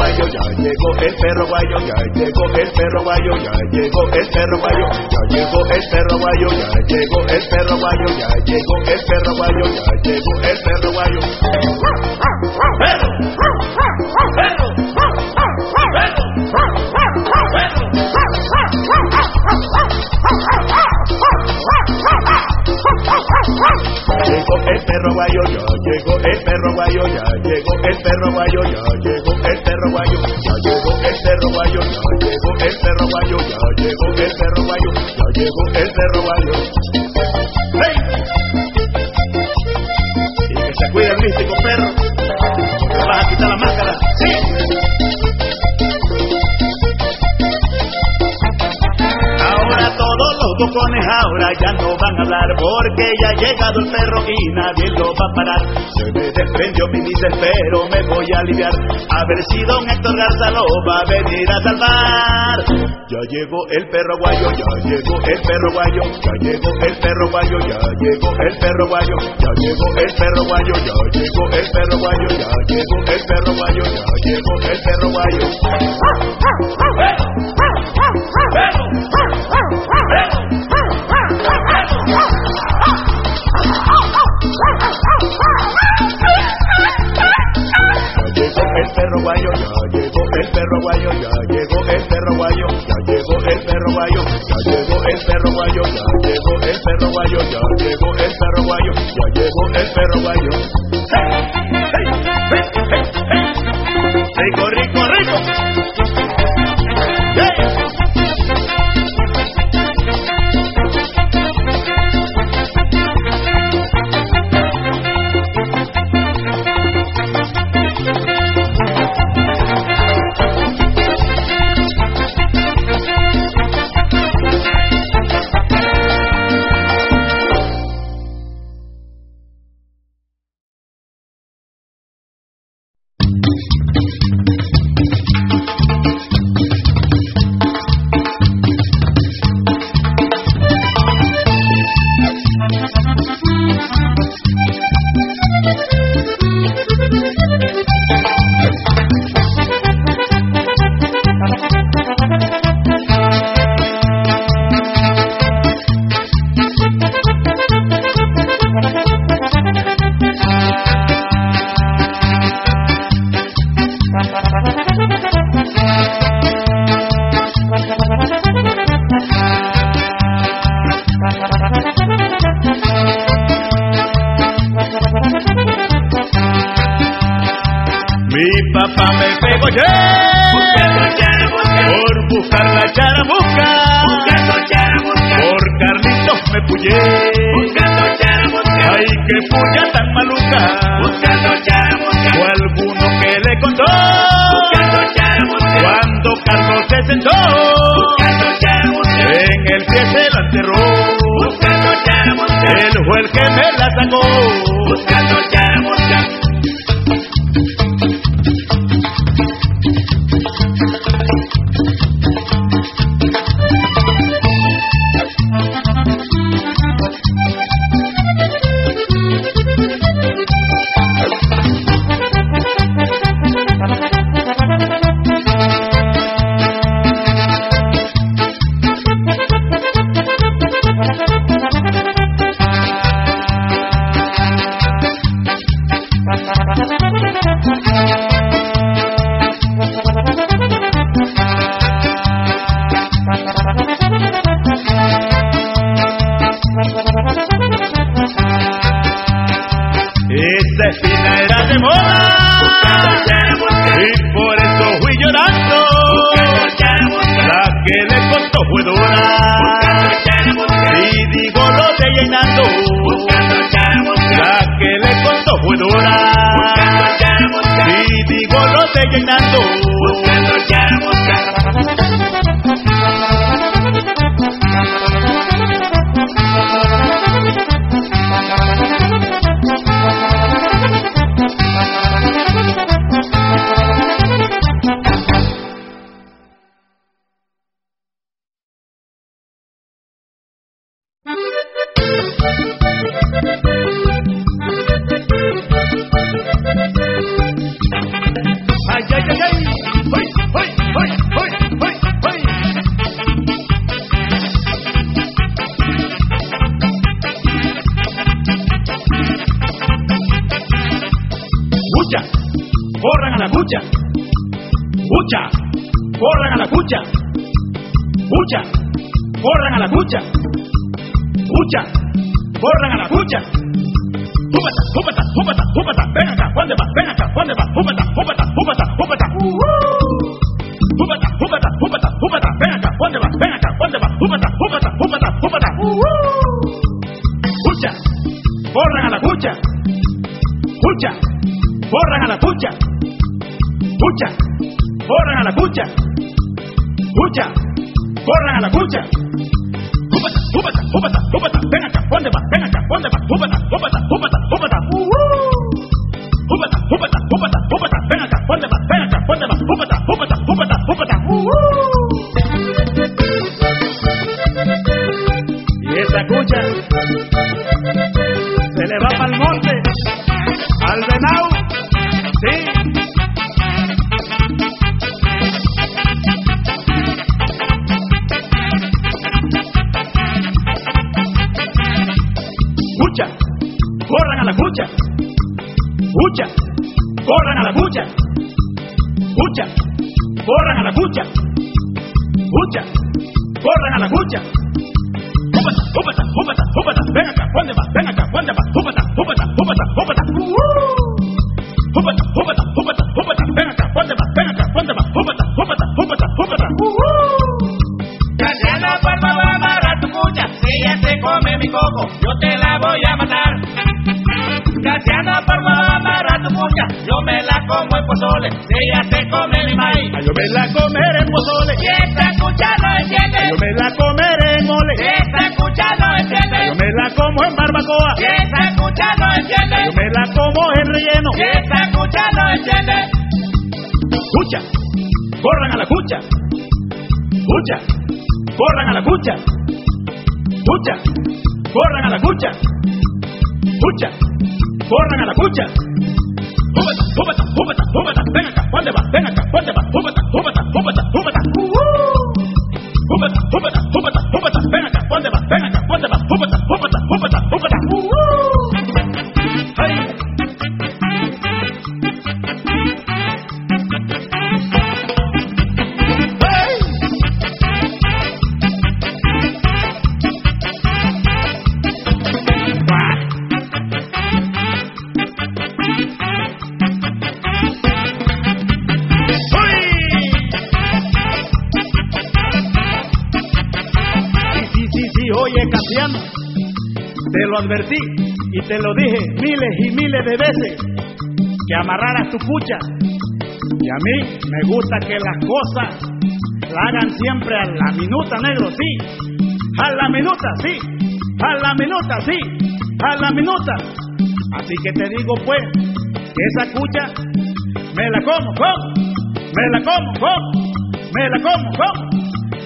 guayo, ya llegó el perro guayo, ya llegó el perro guayo, ya llegó el perro guayo, ya llegó el perro guayo, ya llegó el perro guayo, ya llegó el perro guayo, ya llegó el perro guayo. pero me voy a aliviar. A ver si don Héctor Garza lo va a venir a salvar. Ya llegó el perro guayo, ya llegó el perro guayo, ya llegó el perro guayo, ya llegó el perro guayo, ya llegó el perro guayo, ya llegó el perro guayo, ya llegó el perro guayo, ya llegó el perro guayo. Así que te digo, pues, que esa cucha me la como, ¿cómo? Me la como, ¿cómo? Me la como, ¿cómo?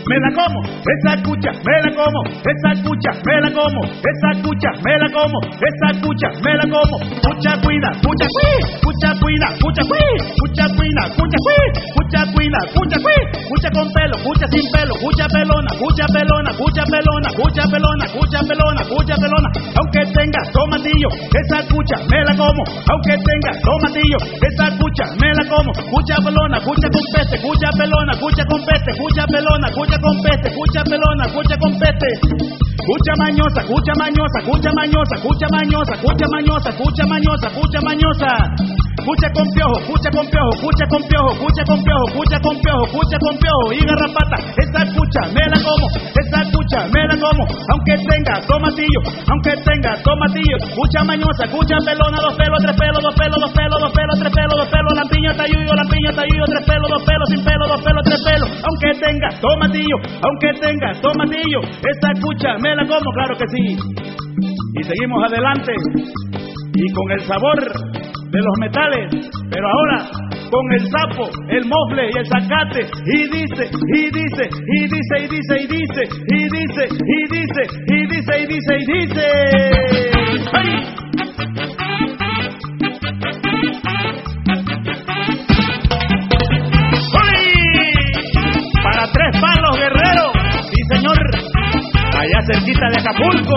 Me la como, esa cucha, me la como, esa cucha, me la como, esa cucha, me la como, esa cucha, me la como, cucha cuida, cucha cui, cucha cuida, cucha cui, cucha cuida, cucha cui, cucha cuida, cucha cui, cucha con pelo, cucha sin pelo, cucha pelona, cucha pelona, cucha pelona, cucha pelona, cucha pelona, cucha pelona, tomatillo, esa cucha, me la como, aunque tenga tomatillo, esa cucha, me la como, cucha pelona, cucha con peste, cucha pelona, cucha con peste, cucha pelona, cucha con peste, cucha pelona, cucha con peste. Cucha mañosa, cucha mañosa, cucha mañosa, cucha mañosa, cucha mañosa, cucha mañosa, cucha mañosa. Cucha con piojo, cucha con piojo, cucha con piojo, cucha con piojo, cucha con piojo, cucha con piojo y garrapata. Esa cucha me la como, esa cucha me la como, aunque tenga tomatillo, aunque tenga tomatillo. Cucha mañosa, cucha pelona, dos pelos, tres pelos, dos pelos, dos pelos, dos pelos, tres pelos, dos pelos, lampiña tayuyo, lampiña tayuyo, tres pelos, dos pelos, sin pelo, dos pelos, tres pelos. Aunque tenga tomatillo, aunque tenga tomatillo, esa cucha me la como, claro que sí. Y seguimos adelante y con el sabor de los metales, pero ahora con el sapo, el mofle y el zacate, y dice, y dice, y dice, y dice, y dice, y dice, y dice, y dice, y dice, y dice. Para tres palos, guerrero, sí señor, allá cerquita de Acapulco.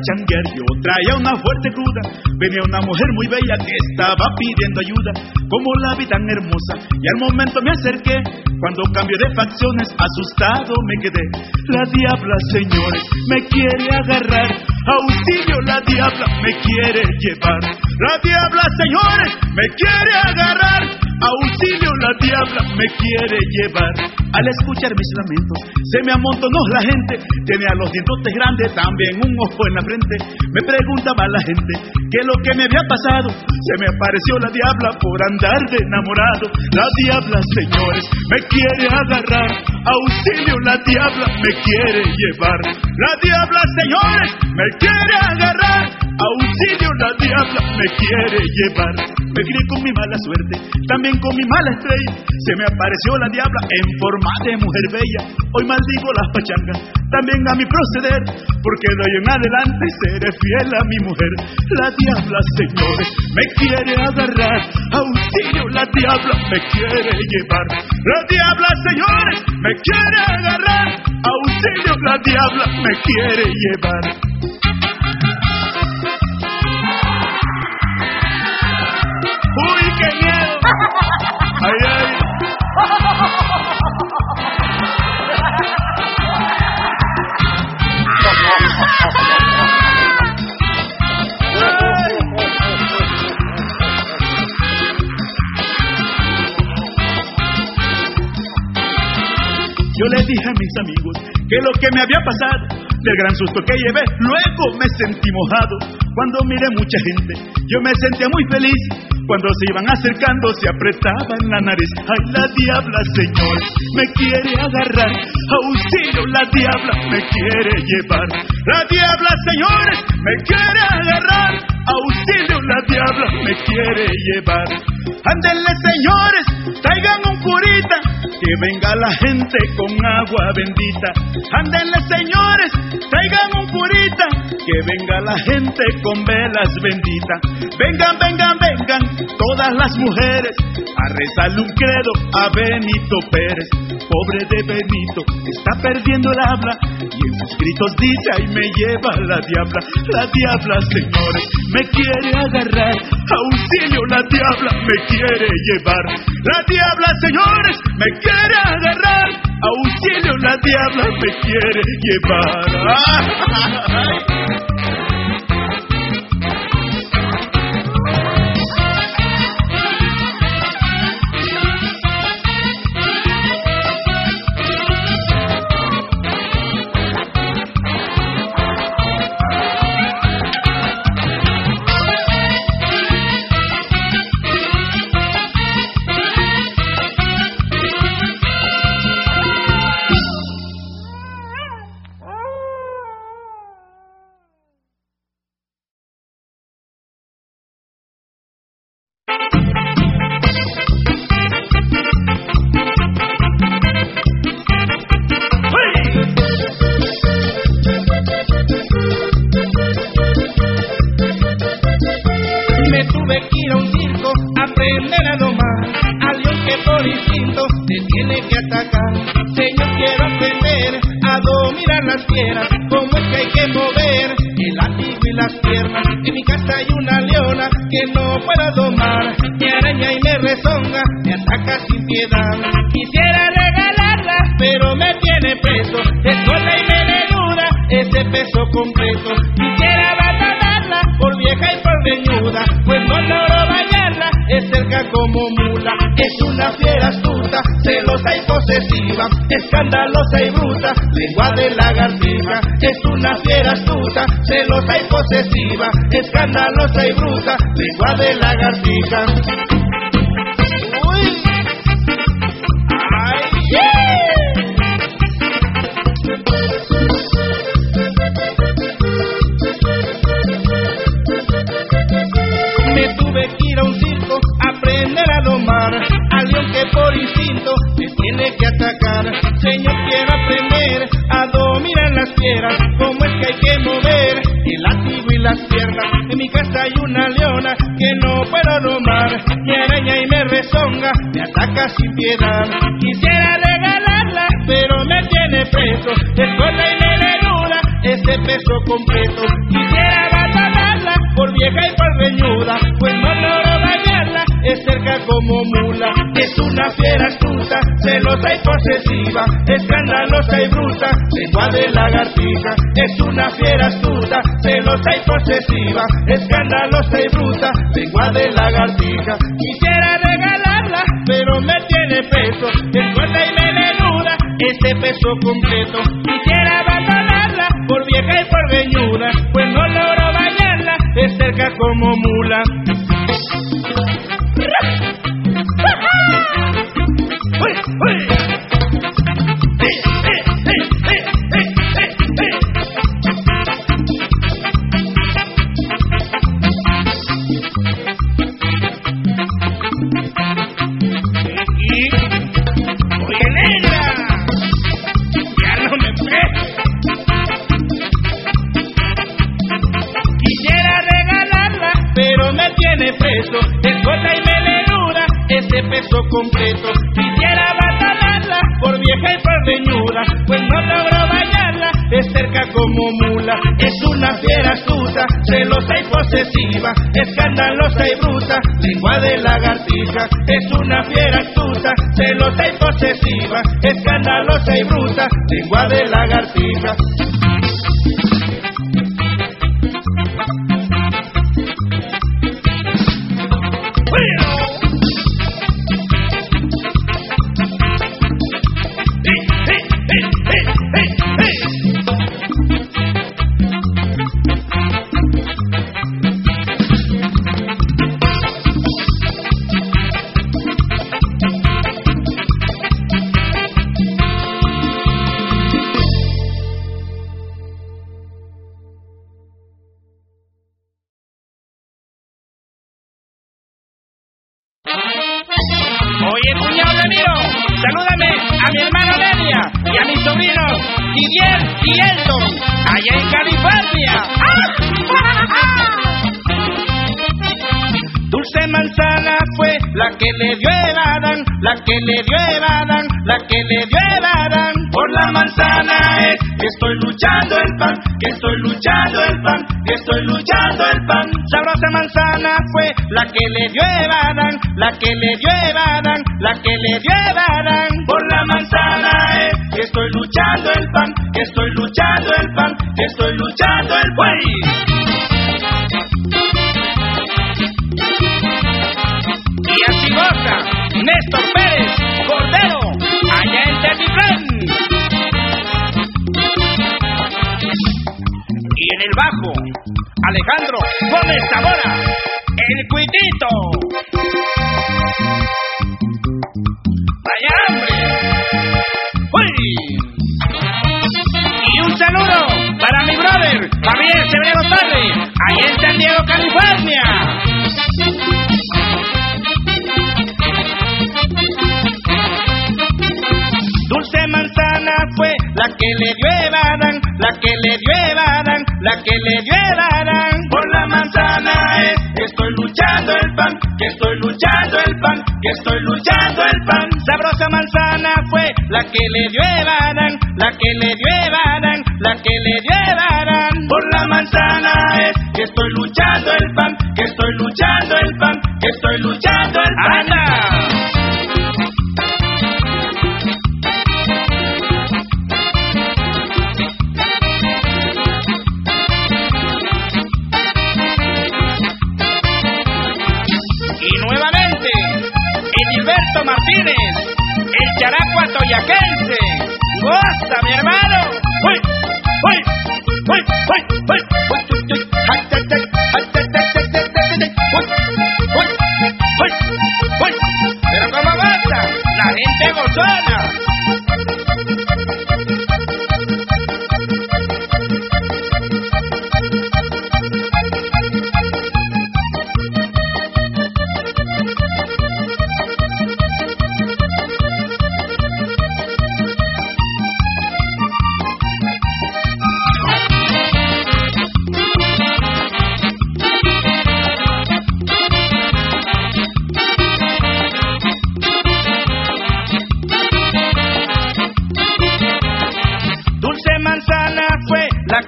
Pachanguear, yo traía una fuerte cruda. Venía una mujer muy bella que estaba pidiendo ayuda. Como la vi tan hermosa, y al momento me acerqué. Cuando cambié de facciones, asustado me quedé. La diabla, señores, me quiere agarrar. Auxilio, la diabla me quiere llevar. La diabla, señores, me quiere agarrar. Auxilio, la diabla me quiere llevar. Al escuchar mis lamentos, se me amontonó la gente. Tenía los dientotes grandes, también un ojo en la frente. Me preguntaba la gente qué lo que me había pasado. Se me apareció la diabla por andar de enamorado. La diabla, señores, me quiere agarrar. Auxilio, la diabla me quiere llevar. La diabla, señores, me quiere agarrar. Auxilio, la diabla me quiere llevar. Me crié con mi mala suerte, también con mi mala estrella. Se me apareció la diabla en forma de mujer bella. Hoy maldigo las pachangas, también a mi proceder, porque de hoy en adelante seré fiel a mi mujer. La diabla, señores, me quiere agarrar. Auxilio, la diabla me quiere llevar. La diabla, señores, me quiere agarrar. Auxilio, la diabla me quiere llevar. ¡Uy, qué miedo! ¡Ay, ay! Yo le dije a mis amigos que lo que me había pasado, del gran susto que llevé, luego me sentí mojado. Cuando miré mucha gente, yo me sentía muy feliz. Cuando se iban acercando, se apretaban la nariz. Ay, la diabla, señores, me quiere agarrar. Auxilio, la diabla me quiere llevar. La diabla, señores, me quiere agarrar. Auxilio, la diabla me quiere llevar. Ándenle, señores, traigan un curita. Que venga la gente con agua bendita. Ándenle, señores, traigan un curita. Que venga la gente con velas benditas. Vengan, vengan, vengan, todas las mujeres. A rezarle un credo a Benito Pérez. Pobre de Benito, está perdiendo el habla. Y en sus gritos dice, ay, me lleva la diabla. La diabla, señores, me quiere agarrar. Auxilio, la diabla me quiere llevar. La diabla, señores, me quiere agarrar. Auxilio, la diabla me quiere llevar. Lengua de lagartija, es una fiera astuta, celosa y posesiva, escandalosa y bruta, lengua de lagartija.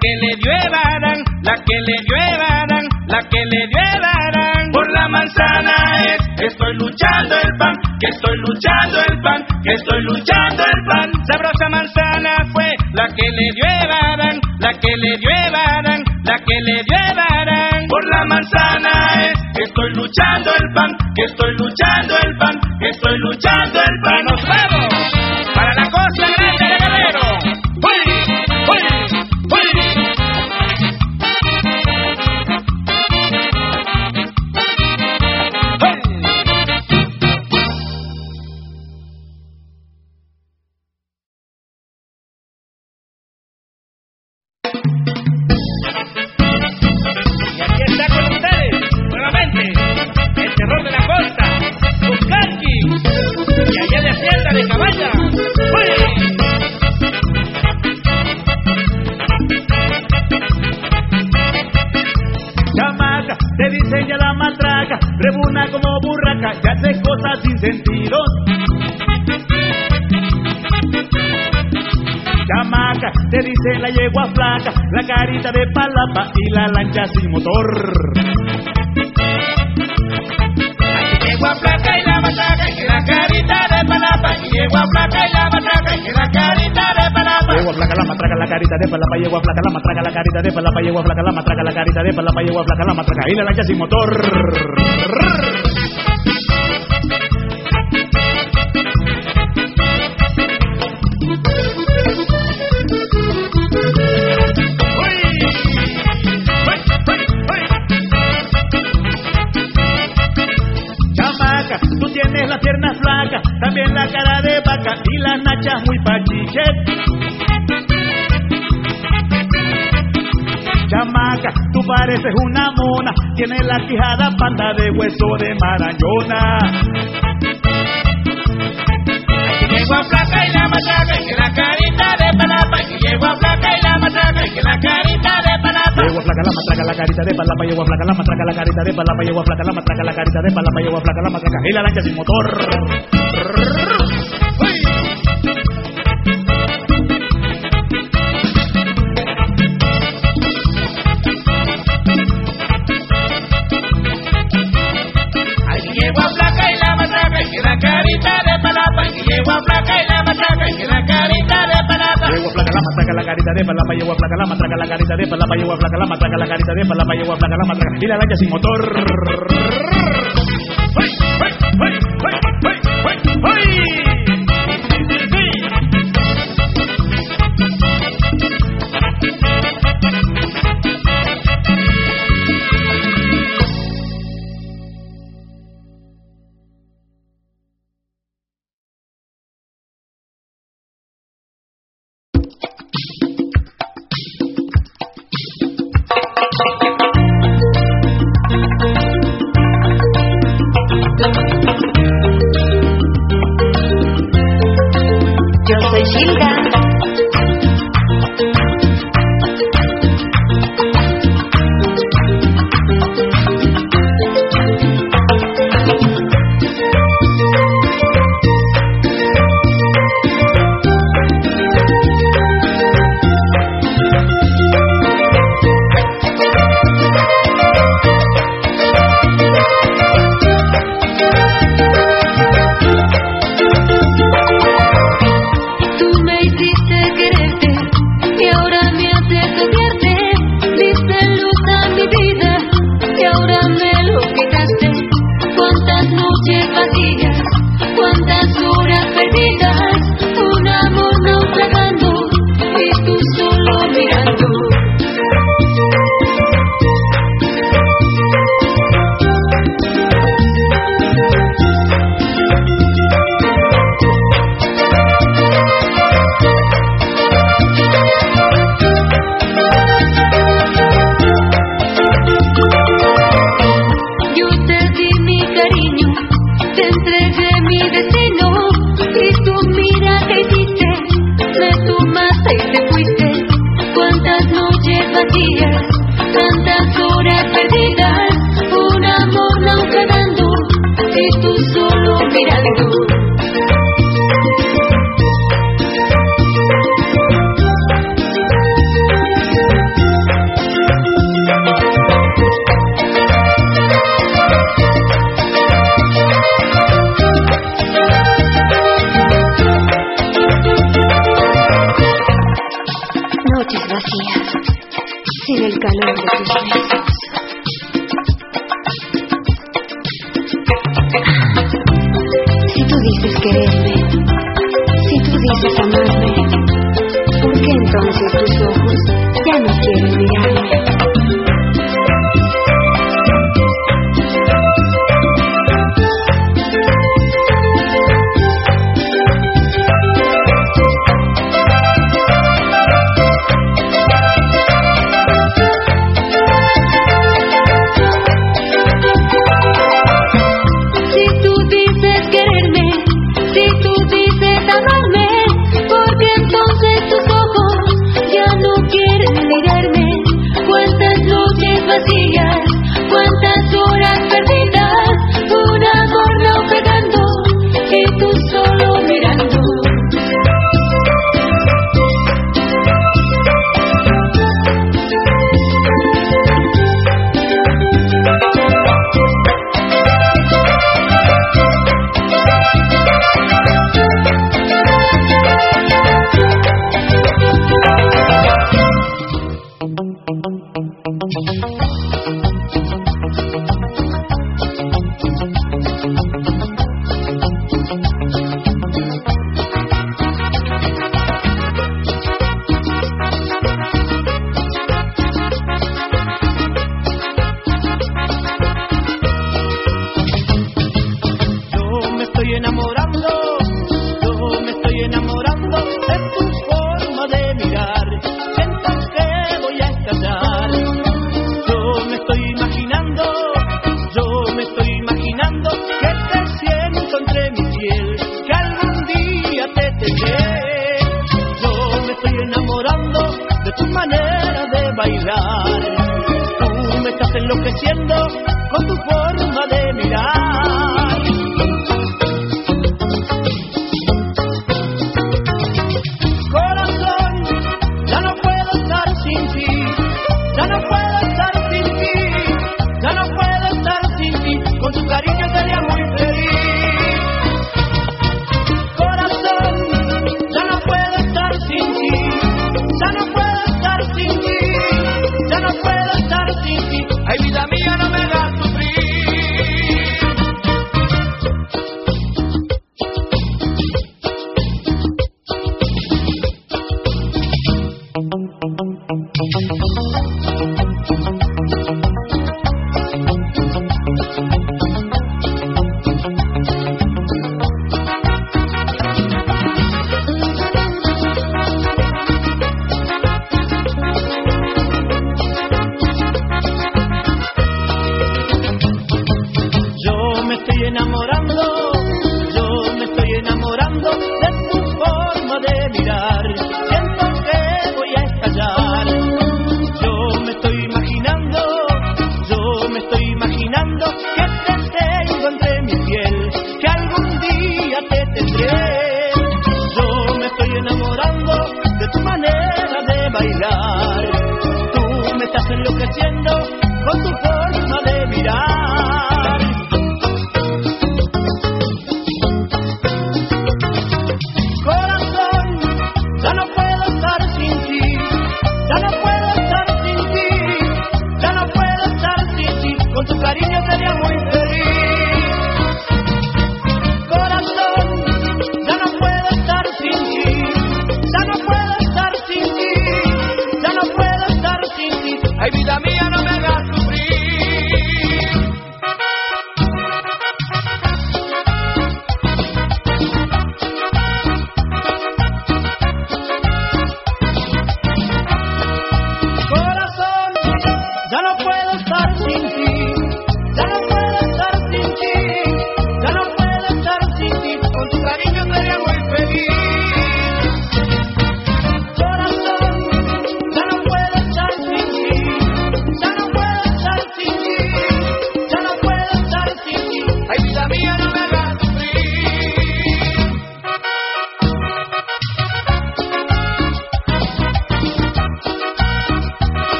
La que le dio el la que le dio el la que le dio el Por la manzana es estoy luchando el pan, que estoy luchando el pan, que estoy luchando el pan. Sabrosa manzana fue la que le dio el la que le dio y la lancha sin motor. la laya sin motor.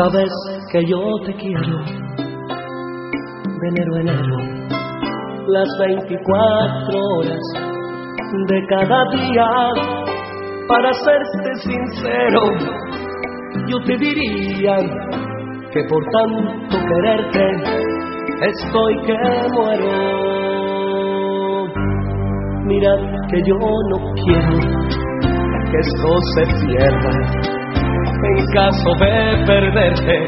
Sabes que yo te quiero de enero a enero, las 24 horas de cada día. Para serte sincero, yo te diría que por tanto quererte estoy que muero. Mira que yo no quiero que esto se pierda en caso de perderte,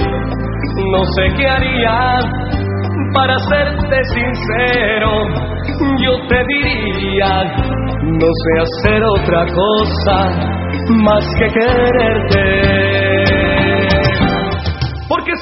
no sé qué haría. Para serte sincero, yo te diría, no sé hacer otra cosa más que quererte. Porque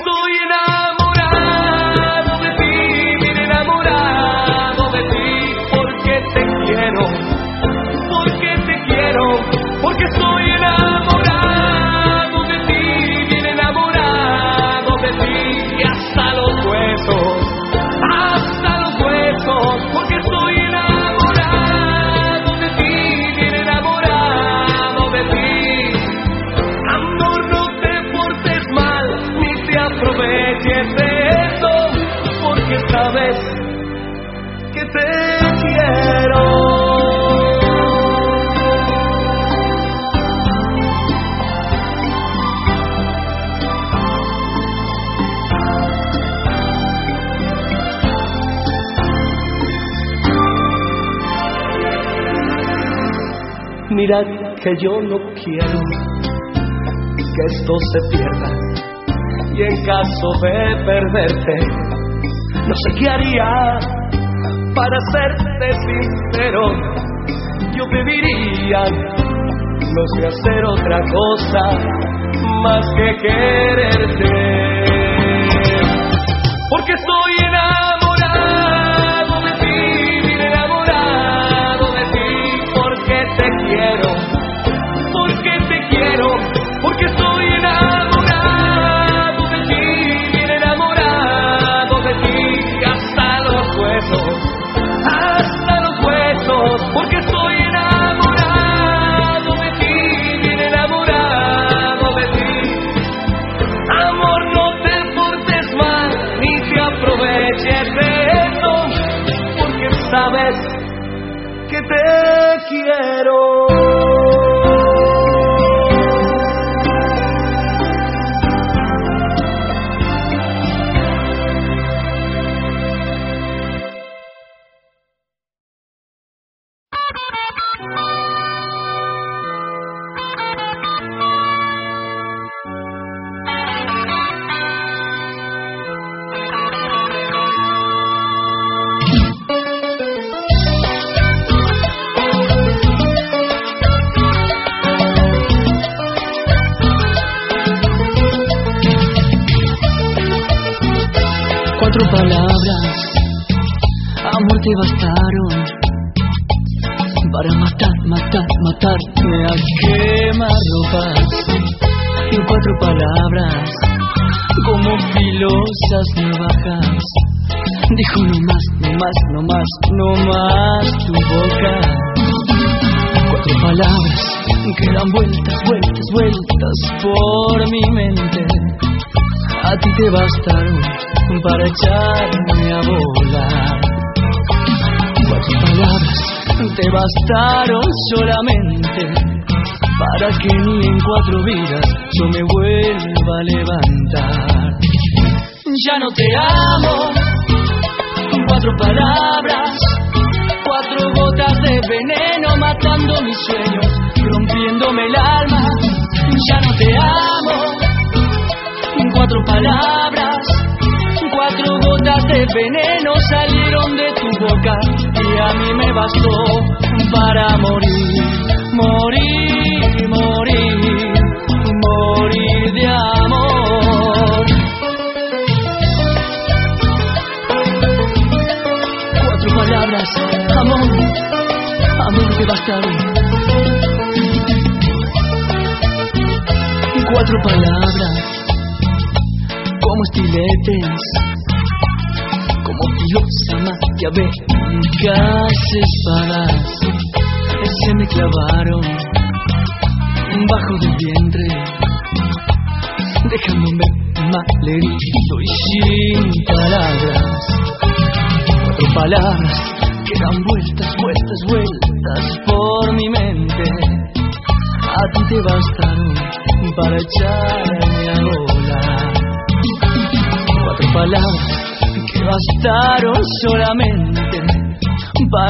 Que yo no quiero que esto se pierda. Y en caso de perderte, no sé qué haría para serte sincero. Yo viviría, no sé hacer otra cosa más que quererte. Bastaron solamente para que en cuatro vidas yo me vuelva a levantar. Ya no te amo, cuatro palabras, cuatro gotas de veneno matando mis sueños, rompiéndome el alma. Ya no te amo, cuatro palabras, cuatro gotas de veneno tu y a mí me bastó para morir, morir, morir, morir de amor. Cuatro palabras, amor, amor que bastaron. Cuatro palabras como estiletes, filosa maquiavélicas espadas, se me clavaron bajo del vientre, dejándome malherido y sin palabras. Cuatro palabras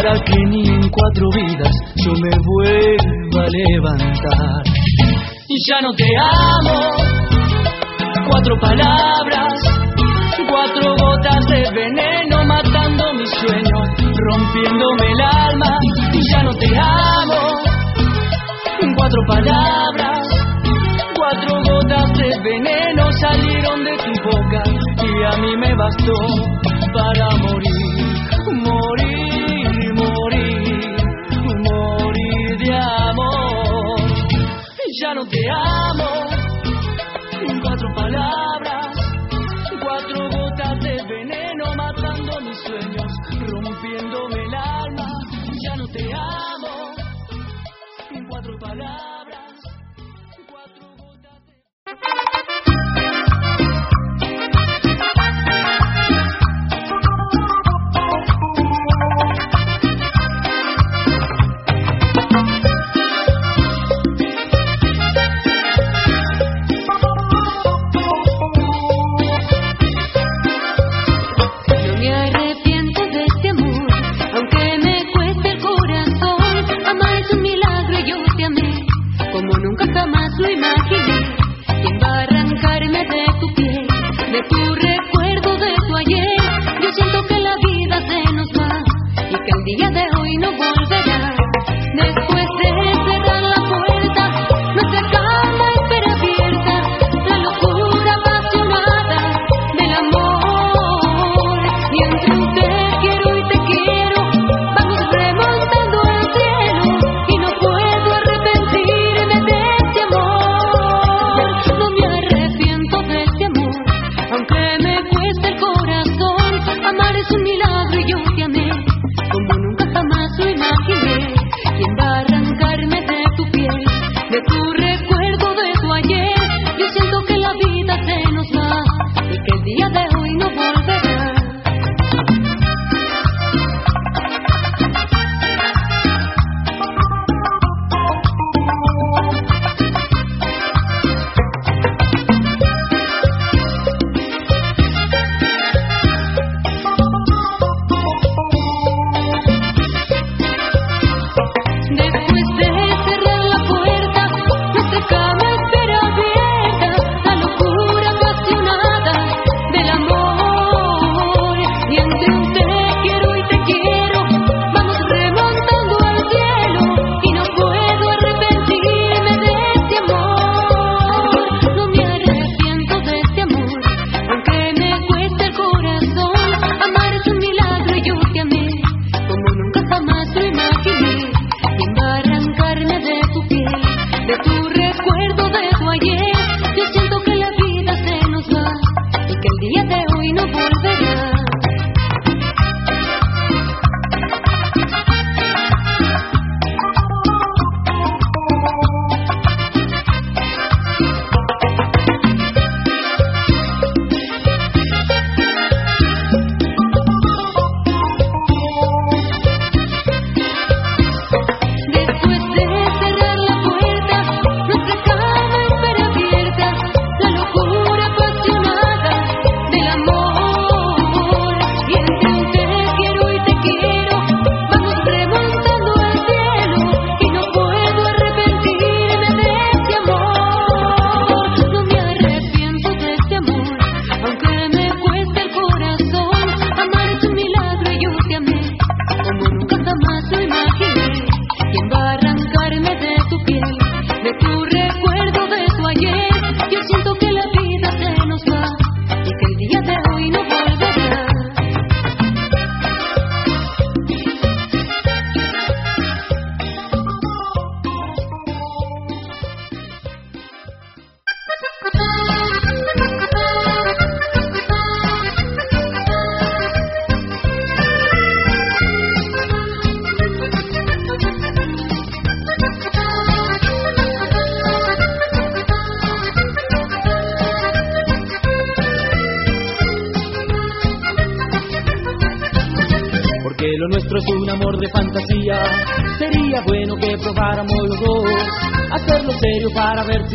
para que ni en cuatro vidas yo me vuelva a levantar. Y ya no te amo, cuatro palabras, cuatro gotas de veneno matando mis sueños, rompiéndome el alma. Y ya no te amo, cuatro palabras, cuatro gotas de veneno salieron de tu boca y a mí me bastó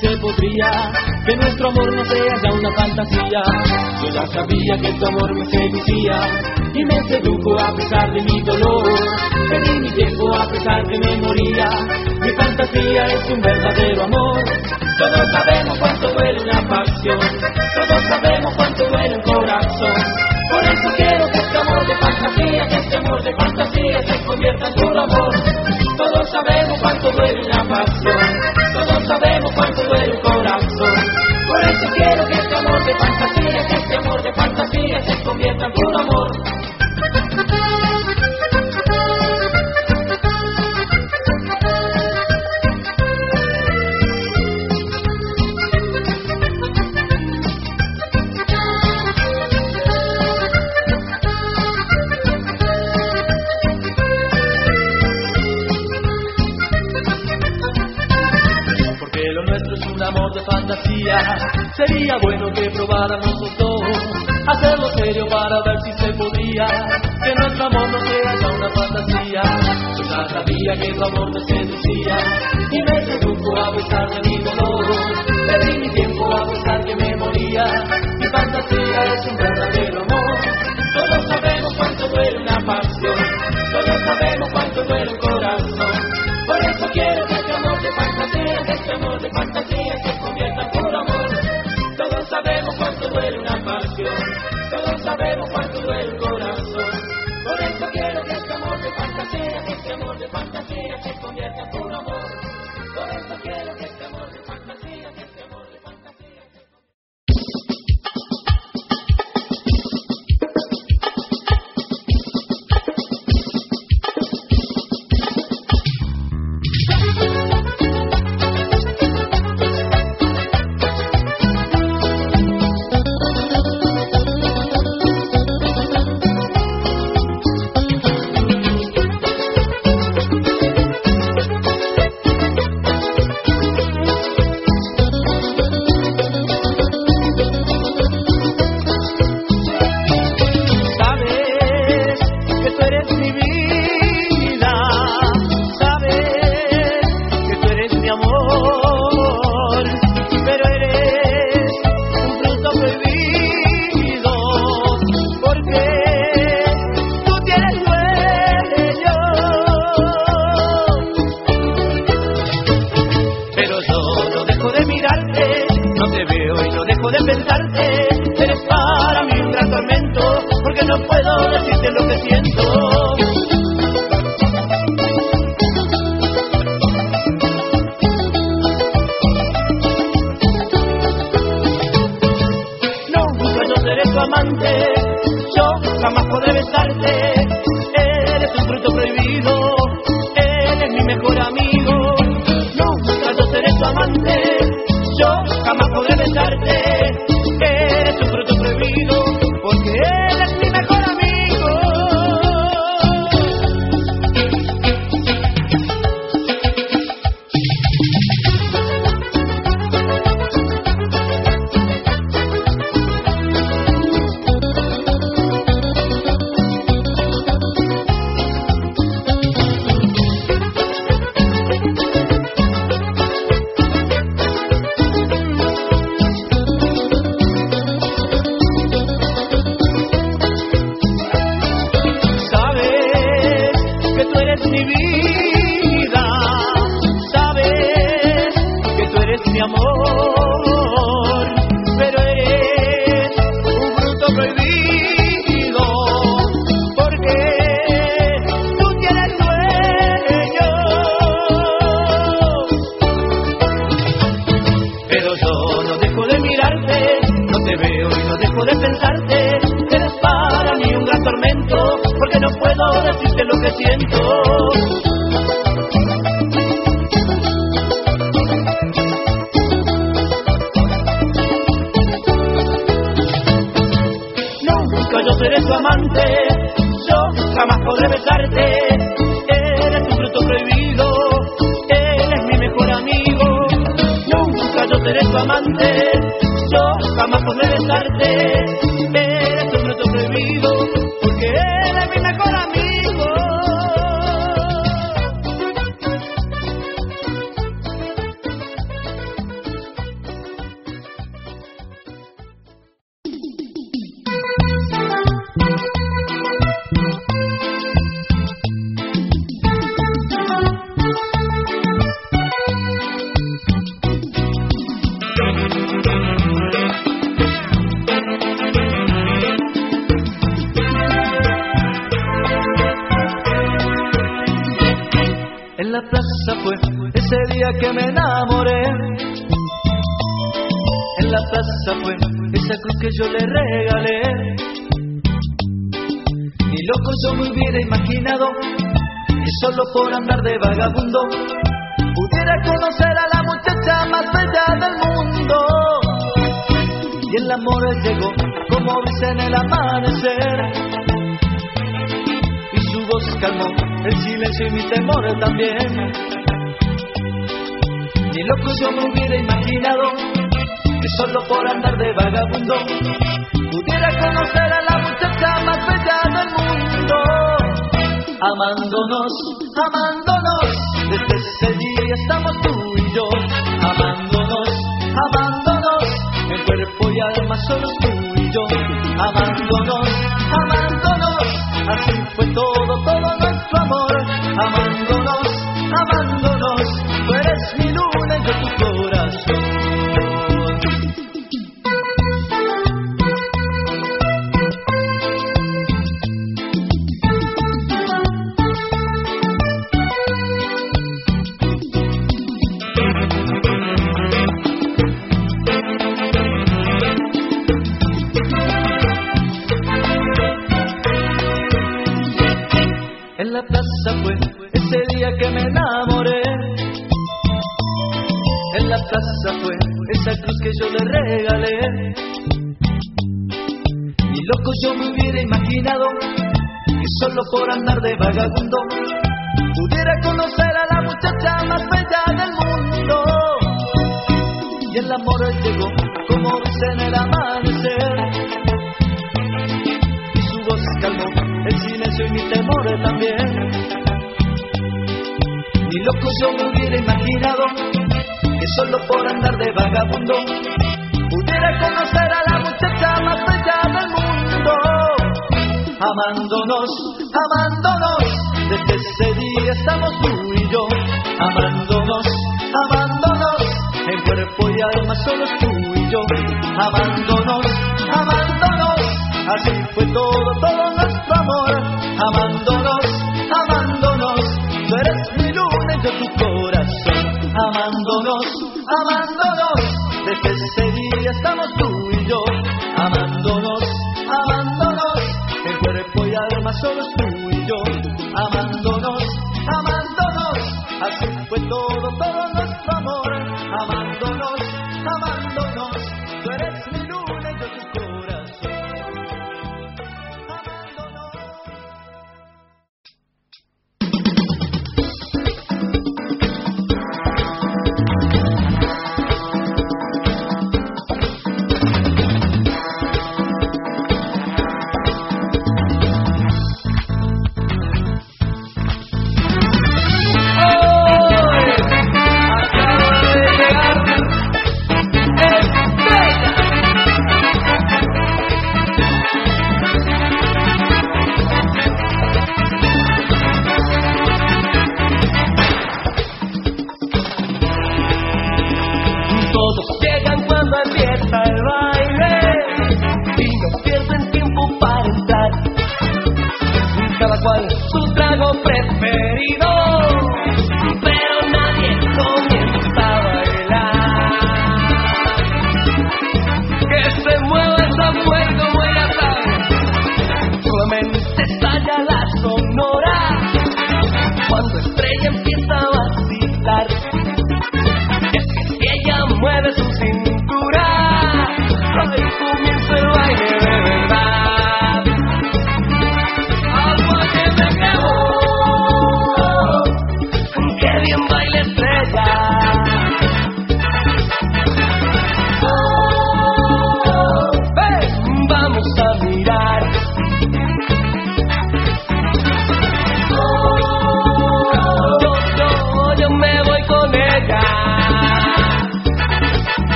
se podría que nuestro amor no sea ya una fantasía. Yo ya sabía que tu amor me seducía y me sedujo a pesar de mi dolor. Perdí mi tiempo a pesar que me moría. Mi fantasía es un verdadero amor. Todos sabemos cuánto duele una pasión, todos sabemos cuánto duele un corazón. Por eso quiero que este amor de fantasía, que este amor de fantasía se convierta en puro amor. Todos sabemos cuánto duele una pasión. together. para nos Até hacerlo sério para ver se se podia que nosso amor não seja ya una fantasia. Eu sabia que tu amor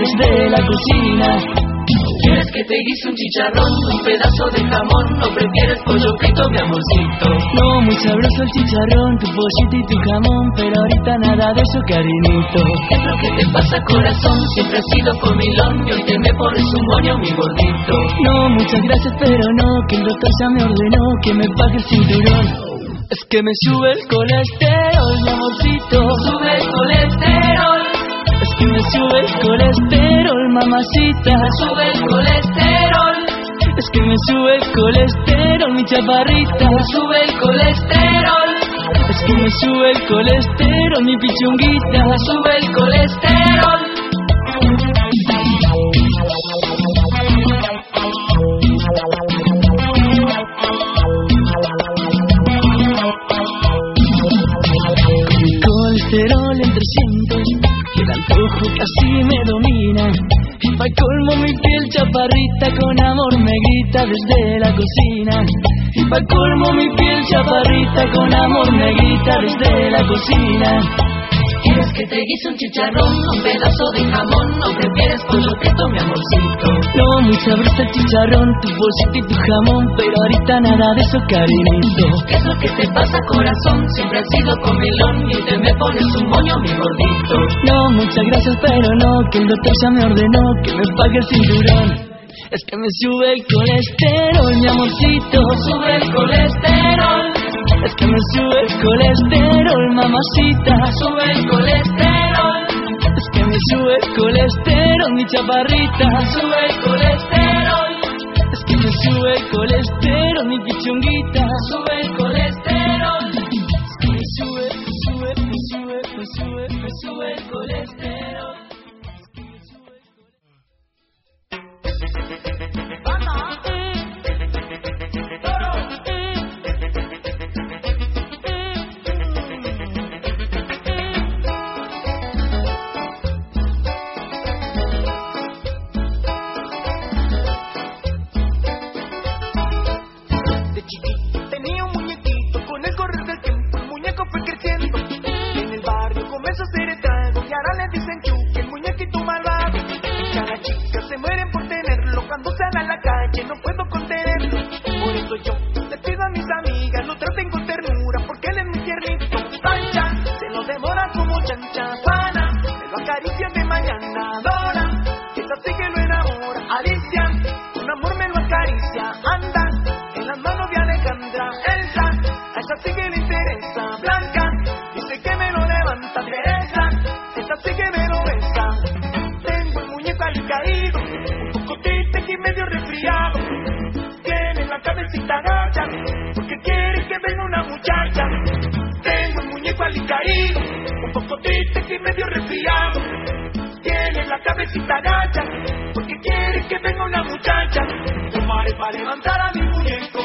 desde la cocina. ¿Quieres que te guise un chicharrón, un pedazo de jamón o prefieres pollo frito, mi amorcito? No, muy sabroso el chicharrón, tu pollito y tu jamón, pero ahorita nada de eso, cariñito. ¿Qué es lo que te pasa, corazón? Siempre has sido comilón y hoy te me pones un moño, mi gordito. No, muchas gracias, pero no, que el doctor ya me ordenó que me pague el cinturón. Es que me sube el colesterol, mi amorcito. El colesterol, mamacita. Me sube el colesterol. Es que me sube el colesterol, mi chaparrita. Me sube el colesterol. Es que me sube el colesterol, mi pichunguita. Me sube el colesterol. Con amor me grita desde la cocina. ¿Quieres que te guise un chicharrón, un pedazo de jamón o prefieres pollo frito, mi amorcito? No, muy sabroso el chicharrón, tu bolsito y tu jamón, pero ahorita nada de eso, cariñito. ¿Qué es lo que te pasa, corazón? Siempre has sido comilón y te me pones un moño, mi gordito. No, muchas gracias, pero no, que el doctor ya me ordenó que me pague el cinturón. Es que me sube el colesterol, mi amorcito. Sube el colesterol. Es que me sube el colesterol, mamacita. Sube el colesterol. Es que me sube el colesterol, mi chaparrita. Sube el colesterol. Es que me sube el colesterol, mi pichunguita. Sube el colesterol. Una muchacha. Tengo el muñeco alicaído, un poco triste y medio resfriado, tiene la cabecita gacha, porque quiere que venga una muchacha. Tomaré para levantar a mi muñeco,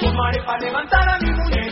tomaré para levantar a mi muñeco.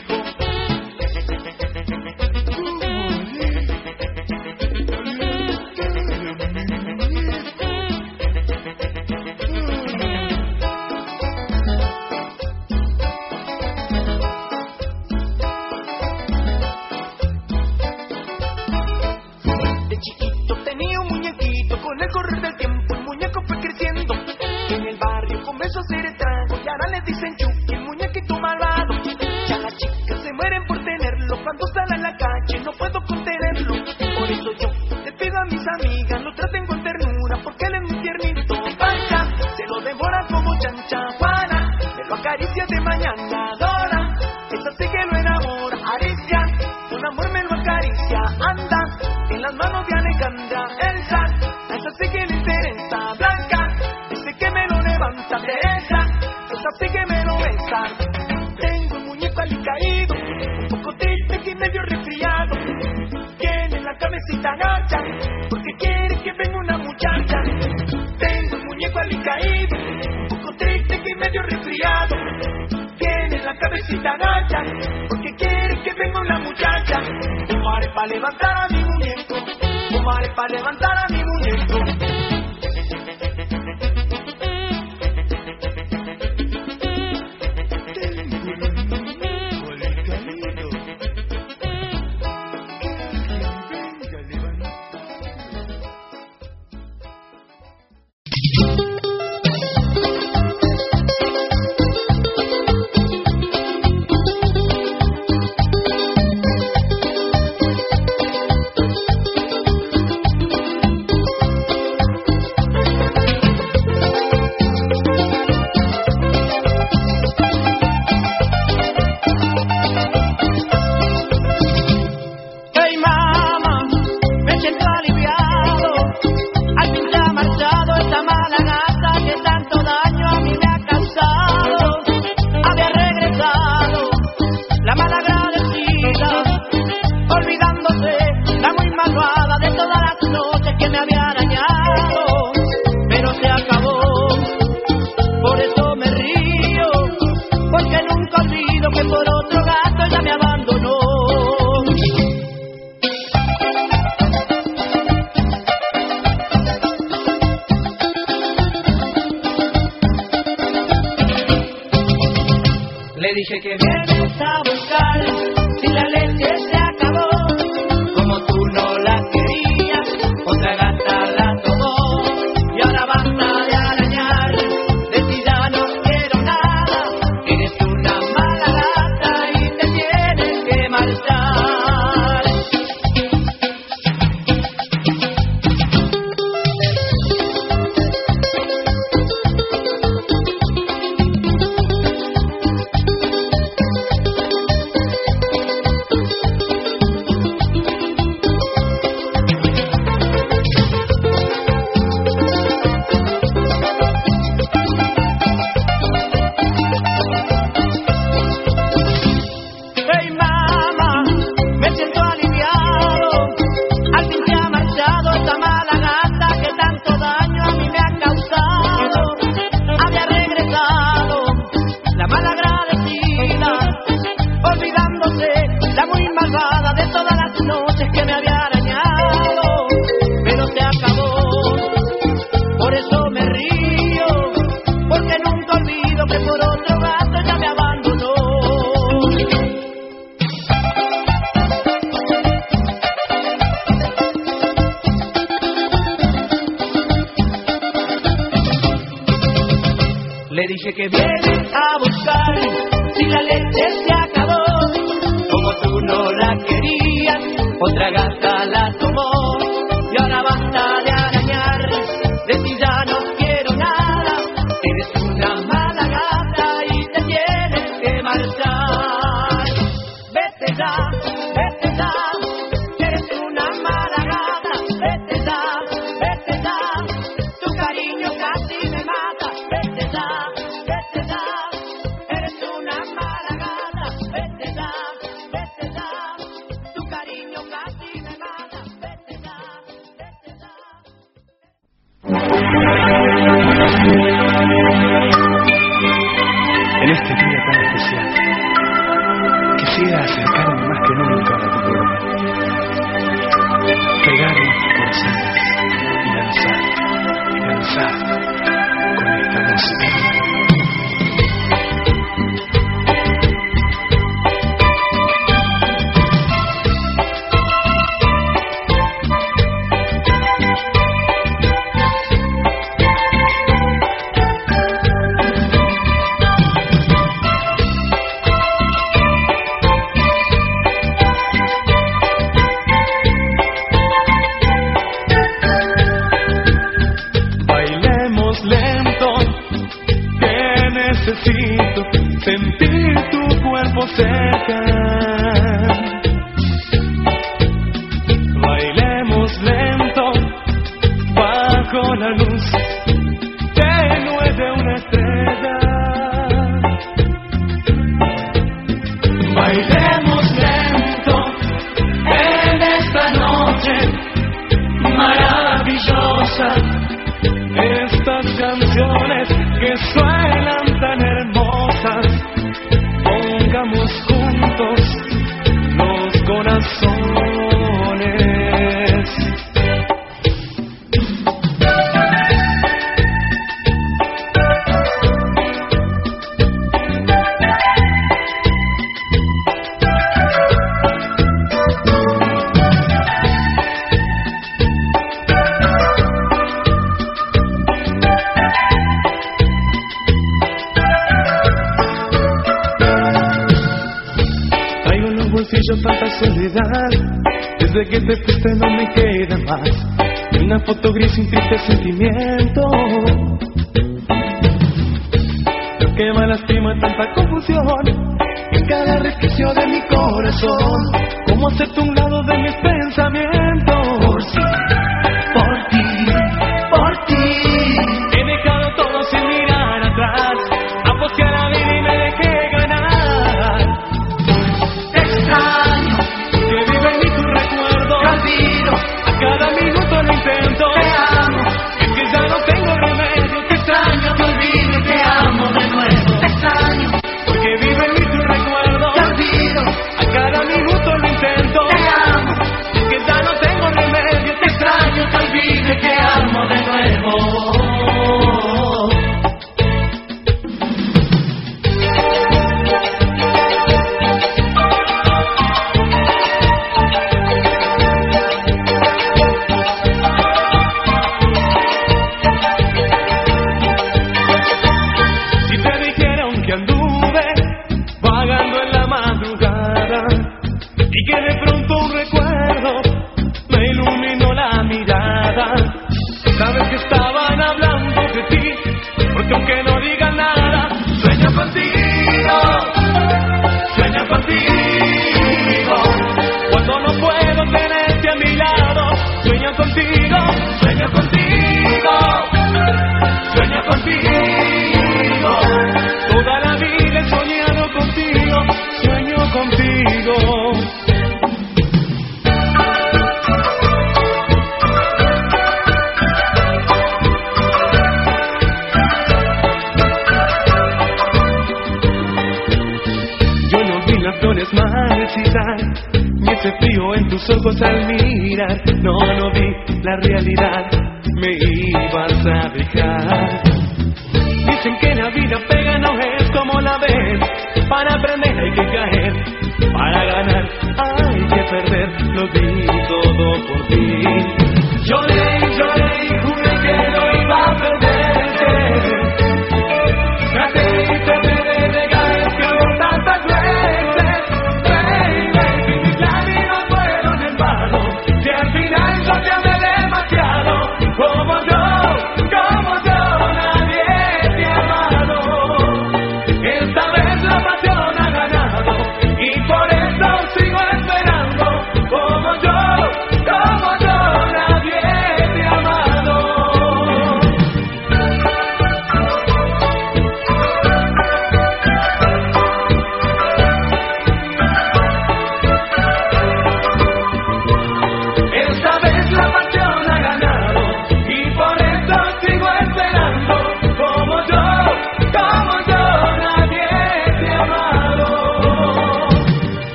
que te fuiste no me queda más. Una foto gris, un triste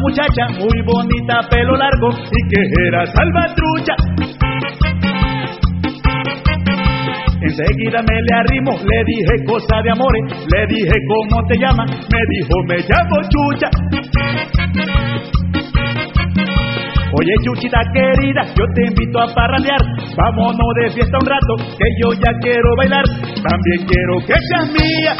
muchacha muy bonita, pelo largo y que era salvatrucha. Enseguida me le arrimo, le dije cosa de amores, le dije cómo te llamas, me dijo me llamo Chucha. Oye Chuchita querida, yo te invito a parrandear, vámonos de fiesta un rato, que yo ya quiero bailar, también quiero que seas mía.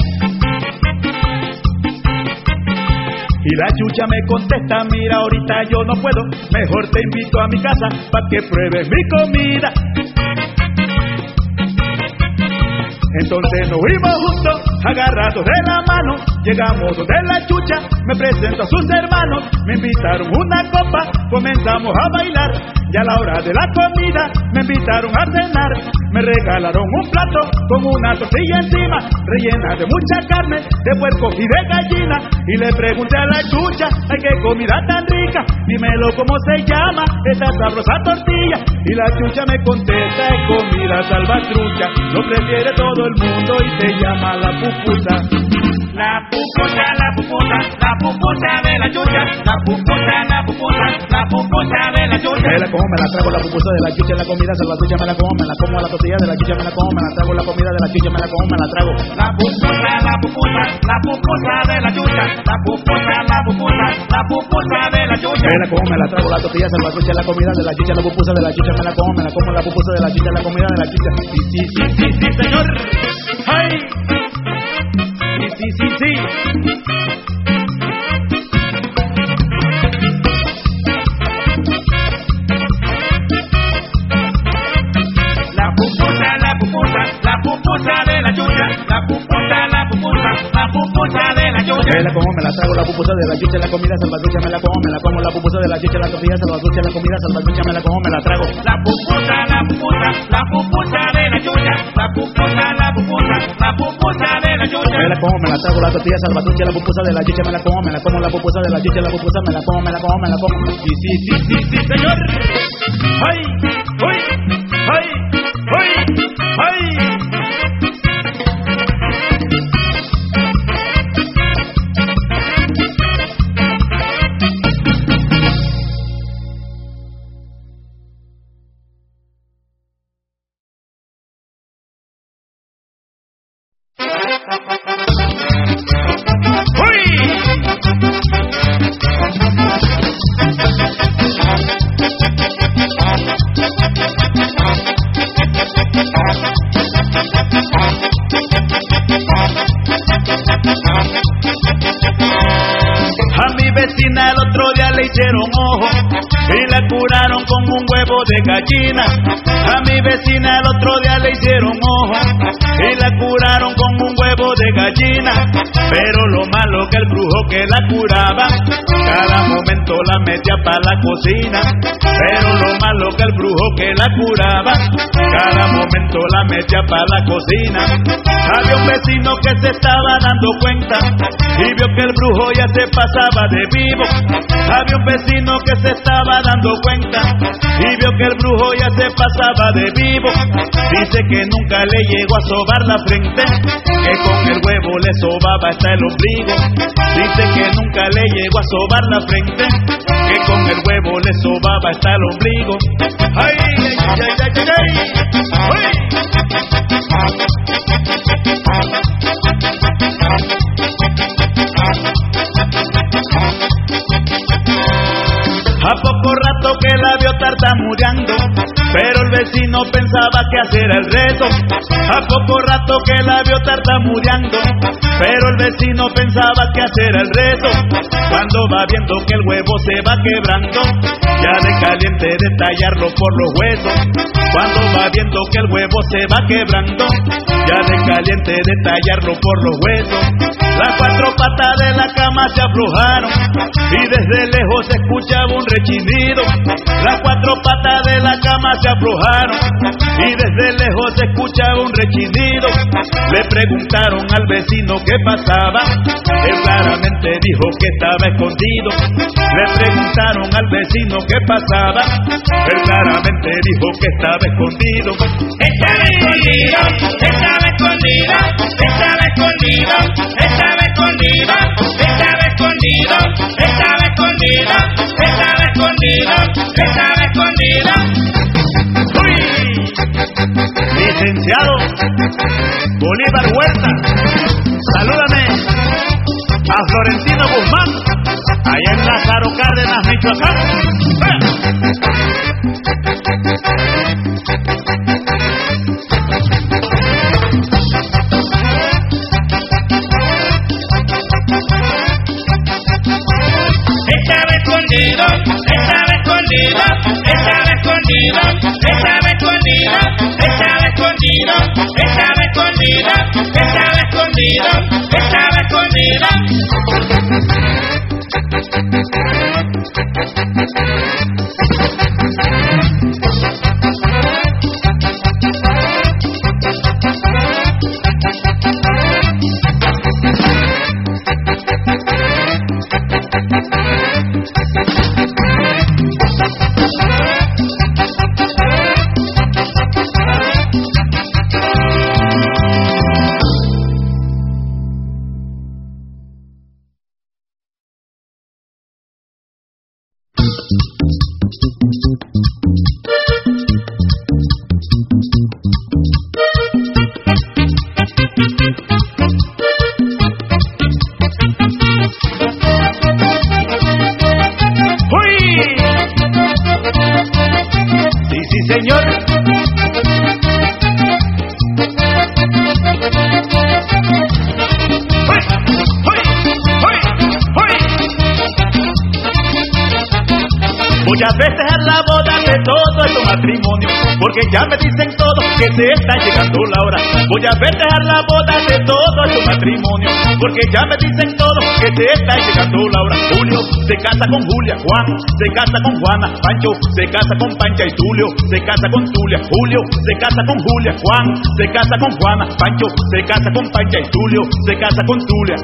Y la chucha me contesta, mira ahorita yo no puedo, mejor te invito a mi casa para que pruebes mi comida. Entonces nos fuimos juntos, agarrados de la mano, llegamos donde la chucha, me presento a sus hermanos, me invitaron una copa, comenzamos a bailar, y a la hora de la comida me invitaron a cenar, me regalaron un plato con una tortilla encima, rellena de mucha carne, de puerco y de gallina, y le pregunté a la chucha, ay qué comida tan rica, dímelo cómo se llama esta sabrosa tortilla, y la chucha me contesta, es comida salvatrucha, lo prefiere todo el mundo y se llama la pupusa. La pupusa, la pupusa, la pupusa de la chucha, la pupusa, la pupusa, la pupusa de la chucha. Me la como, me la trago la pupusa de la chucha, la comida salvatrucha, me la como, me la como la tortilla de la chucha, me la como, me la trago la comida de la chucha, me la como, me la trago. La pupusa, la pupusa, la pupusa de la chucha, la pupusa, la pupusa, la pupusa de la chucha. Me la como, me la trago la tortilla salvatrucha, la comida de la chucha, la pupusa de la chucha, me la como, me la como la pupusa de la chucha, la comida de la chucha. Sí, sí, sí, sí, sí, señor. ¡Ay! La pupusa, la pupusa, la pupusa de la chucha, la pupusa, la pupusa, de la chucha. Me la como, me la trago la pupusa de la chucha, la comida salvatrucha, me la como, me la como la pupusa de la chucha, la tortilla salvatrucha, la comida salvatrucha, me la como, me la trago. La pupusa, la pupusa, la pupusa de la chucha, la pupusa, la pupusa, la pupusa de la chucha. Me la como, me la trago la tortilla salvatrucha, la pupusa de la chucha, me la como, me la como la pupusa de la chucha, la pupusa, me la como, me la como, me la como. Sí, sí, sí, sí, sí, señor. ¡Ay! ¡Uy! ¡Ay! ¡Uy! ¡Ay! Hicieron ojo y la curaron con un huevo de gallina. A mi vecina el otro día le hicieron ojo y la curaron con un huevo de gallina. Pero lo que el brujo que la curaba, cada momento la metía para la cocina. Pero lo malo que el brujo que la curaba, cada momento la metía para la cocina. Había un vecino que se estaba dando cuenta y vio que el brujo ya se pasaba de vivo. Había un vecino que se estaba dando cuenta y vio que el brujo ya se pasaba de vivo. Dice que nunca le llegó a sobar la frente, que con el huevo le sobaba hasta el ombligo. Dice que nunca le llegó a sobar la frente, que con el huevo le sobaba hasta el ombligo. ¡Ay, ay, ay, ay, ay! ay, ay. A poco rato que la vio tartamudeando ¡Uy! vecino pensaba que hacer el rezo. A poco rato que la vio tartamudeando, pero el vecino pensaba que hacer el rezo. Cuando va viendo que el huevo se va quebrando, ya de caliente de tallarlo por los huesos. Cuando va viendo que el huevo se va quebrando, ya de caliente de tallarlo por los huesos. Las cuatro patas de la cama se aflojaron y desde lejos se escuchaba un rechinido. Las cuatro patas de la cama se aflojaron y desde lejos se escuchaba un rechinido. Le preguntaron al vecino qué pasaba, él claramente dijo que estaba escondido. Le preguntaron al vecino qué pasaba, él claramente dijo que estaba escondido. Estaba escondido, estaba escondido, estaba escondido, estaba escondido, estaba escondido, estaba escondido, estaba escondido, estaba escondido. Licenciado Bolívar Huerta, salúdame a Florentino Guzmán, allá en Lázaro Cárdenas, Michoacán. Estaba escondido, estaba escondido, estaba escondido, estaba escondido, estaba escondido, estaba escondido, estaba escondido. Veces a la boda de todo un matrimonio, porque ya me dicen todos que se está llegando la hora. Muchas veces a la boda de todo un matrimonio, porque ya me dicen todos que se está llegando la hora. Julio se casa con Julia, Juan se casa con Juana, Pancho se casa con Pancha y Tulio se casa con Tulia. Julio se casa con Julia, Juan se casa con Juana, Pancho se casa con Pancha y Tulio se casa con Tulia.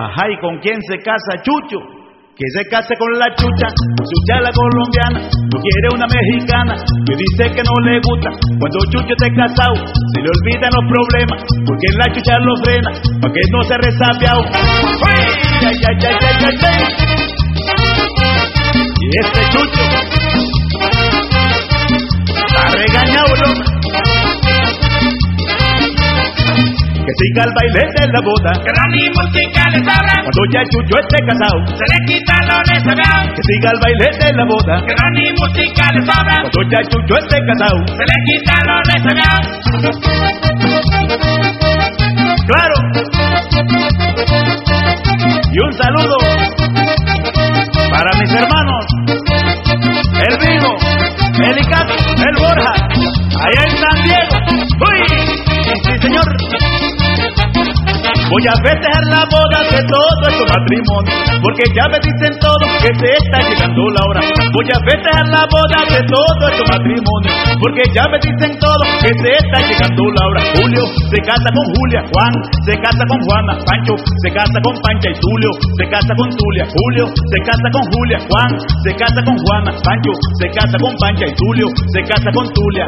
Ajá, ¿y con quién se casa Chucho? Que se case con la chucha, chucha la colombiana, no quiere una mexicana, que dice que no le gusta. Cuando chucho esté casado, se le olvidan los problemas, porque la chucha lo frena, para que no se resapiao. ¡Uy! ¡Ay, ay, ay, ay, ay, ay! Y este chucho, está regañado, loco. Siga el baile de la boda, Que la ni música le sobra, cuando ya chucho esté casado. se le quita lo resabiado. Que siga el baile de la boda, Que la ni música le sobra, cuando ya chucho esté casado. se le quita lo resabiado. Claro. Y un saludo para mis hermanos, el Vigo, el Icato, el Borja, allá en San Diego. ¡Uy! Sí, señor. Voy a festejar la boda de todo este matrimonio, porque ya me dicen todos que se está llegando la hora. Voy a festejar la boda de todo este matrimonio, porque ya me dicen todos que se está llegando la hora. Julio se casa con Julia, Juan se casa con Juana, Pancho se casa con Pancha y Tulio se casa con Tulia. Julio se casa con Julia, Juan se casa con Juana, Pancho se casa con Pancha y Tulio se casa con Tulia.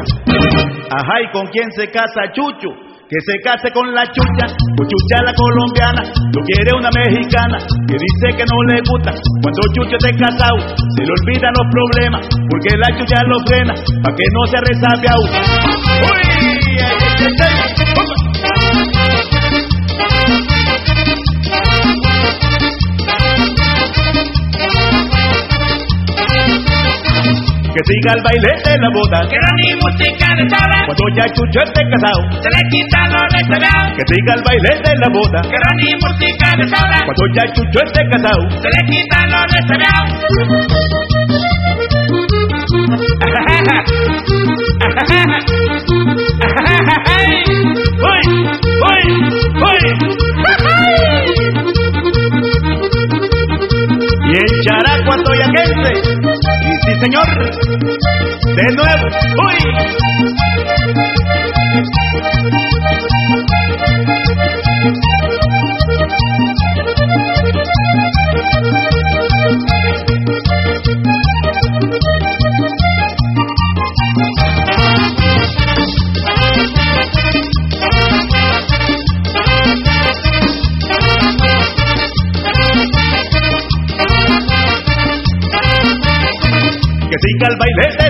Ajá, ¿y con quién se casa Chucho? Que se case con la chucha, con chucha la colombiana, no quiere una mexicana, que dice que no le gusta. Cuando chucho esté casado, se le olvidan los problemas, porque la chucha lo frena, pa' que no se resabe aún. ¡Uy! Que siga el baile de la boda. Que no ni música de sobra. Cuando ya Chucho esté casado. Se le quita lo reservado. Que siga el baile de la boda. Que no ni música de sobra. Cuando ya Chucho esté casado. Se le quita lo. ¡Uy! ¡Uy! ¡Uy! Señor. De nuevo. ¡Uy!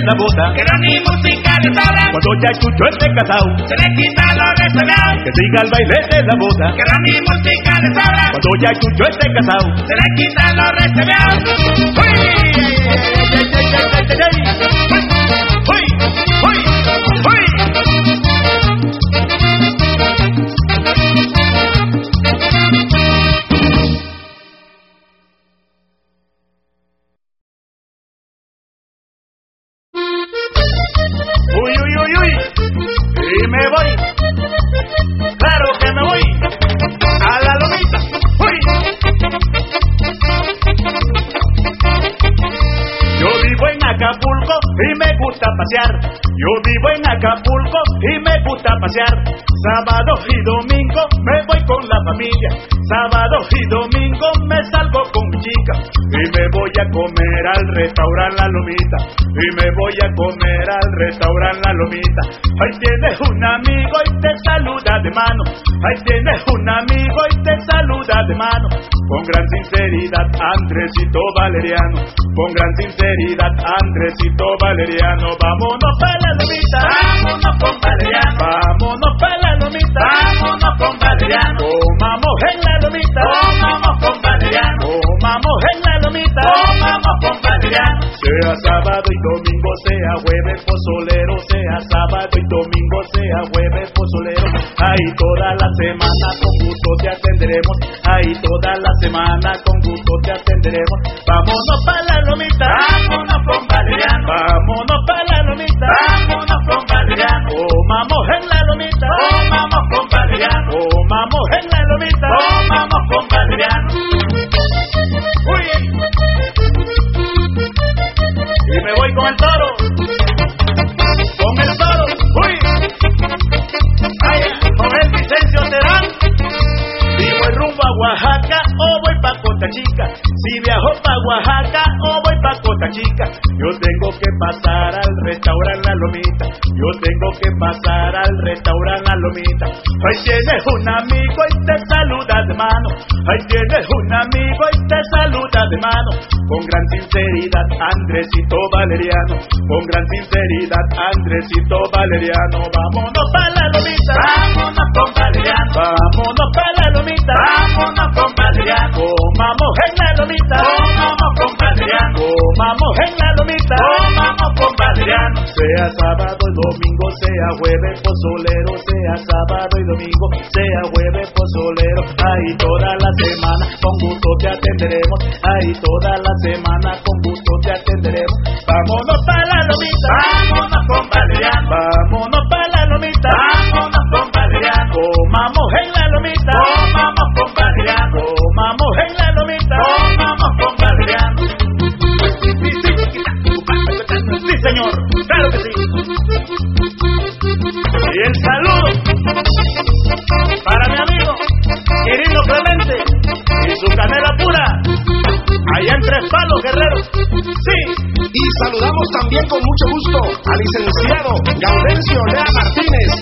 La boda. Que no ni música de sobra. Cuando ya Chucho esté casado. Se le quita lo reservado. Que siga el baile de la boda. Que no ni música de sobra. Cuando ya Chucho esté casado. Se le quita lo reservado. Pasear. Sábado y domingo me voy con la familia. Sábado y domingo me salgo con mi chica. Y me voy a comer al restaurante La Lomita. Y me voy a comer al restaurante La Lomita. Ahí tienes un amigo y te saluda de mano. Ahí tienes un amigo y te saluda de mano. Con gran sinceridad, Andresito Valeriano. Con gran sinceridad, Andresito Valeriano. Vámonos para la lomita. Vámonos con Valeriano. Vámonos para la lomita. Vámonos con Valeriano. Comamos en la lomita. Comamos con Valeriano. Comamos en la lomita. Sea sábado y domingo, sea jueves pozolero, sea sábado y domingo, sea jueves pozolero. Ahí toda la semana con gusto te atenderemos. Ahí toda la semana con gusto te atenderemos. Vámonos para la lomita. Vámonos Valeriano. Vámonos para la lomita. Vámonos Valeriano. Comamos en la lomita. Y Costa Chica. Si viajo pa' Oaxaca o voy pa' Costa Chica. Yo tengo que pasar al restaurante La Lomita. Yo tengo que pasar al restaurante La Lomita. Ahí tienes un amigo y te saluda de mano. Ahí tienes un amigo y te saluda de mano. Con gran sinceridad, Andresito Valeriano. Con gran sinceridad, Andresito Valeriano. Vámonos pa' la lomita. Vámonos con Valeriano. Vámonos pa' la lomita. Vámonos con Valeriano. Comamos en la lomita. Comamos con Valeriano. Comamos en la lomita. Comamos con Valeriano. Sea sábado y domingo, sea jueves pozolero, sea sábado y domingo, sea jueves pozolero. Ahí toda la semana con gusto te atenderemos. Ahí toda la semana con gusto te atenderemos. Vámonos para la lomita. Vámonos con Valeriano. Saludamos también con mucho gusto al licenciado Gaudencio Lea Martínez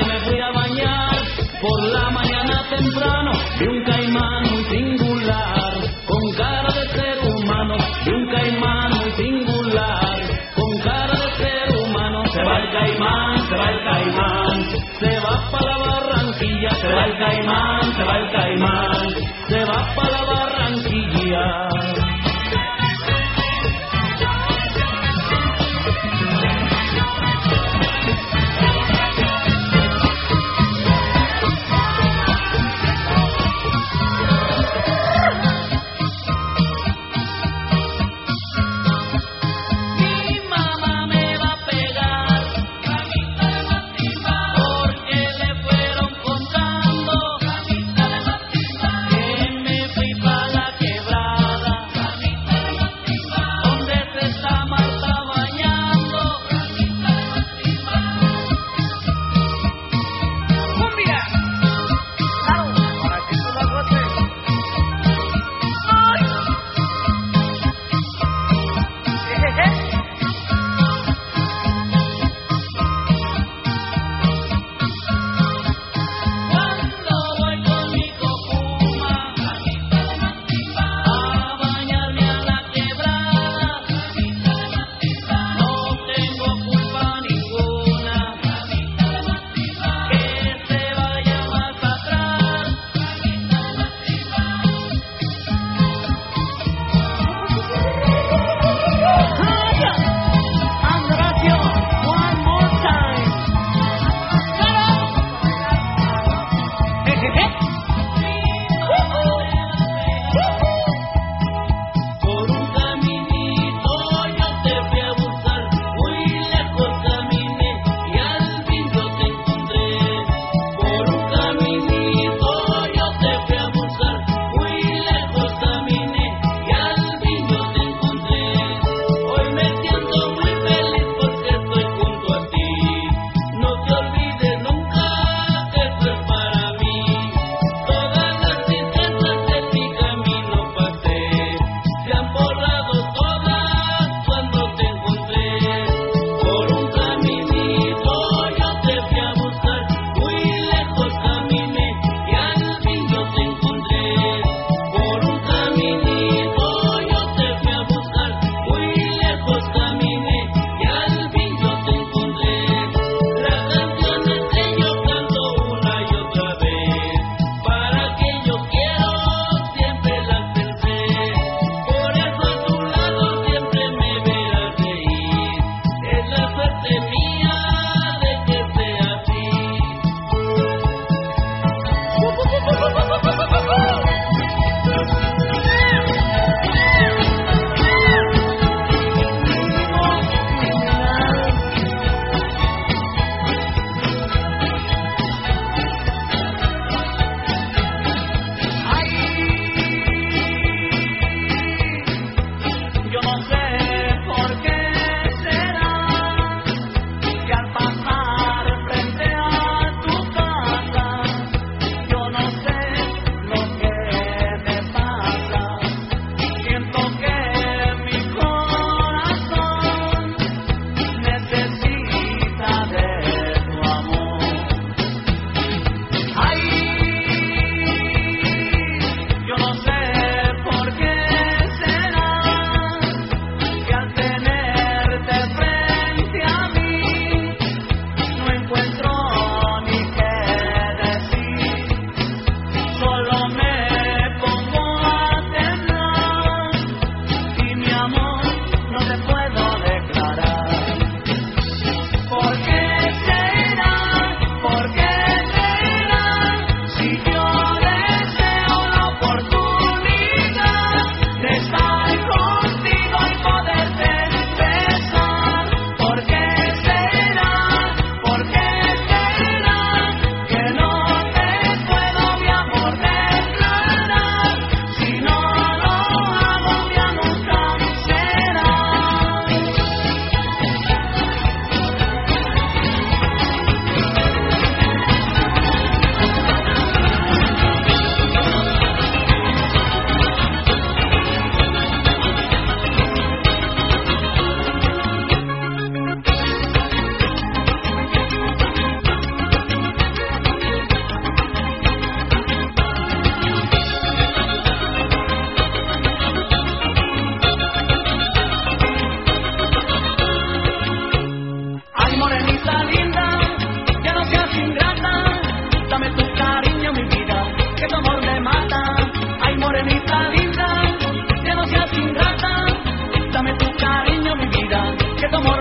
que me fui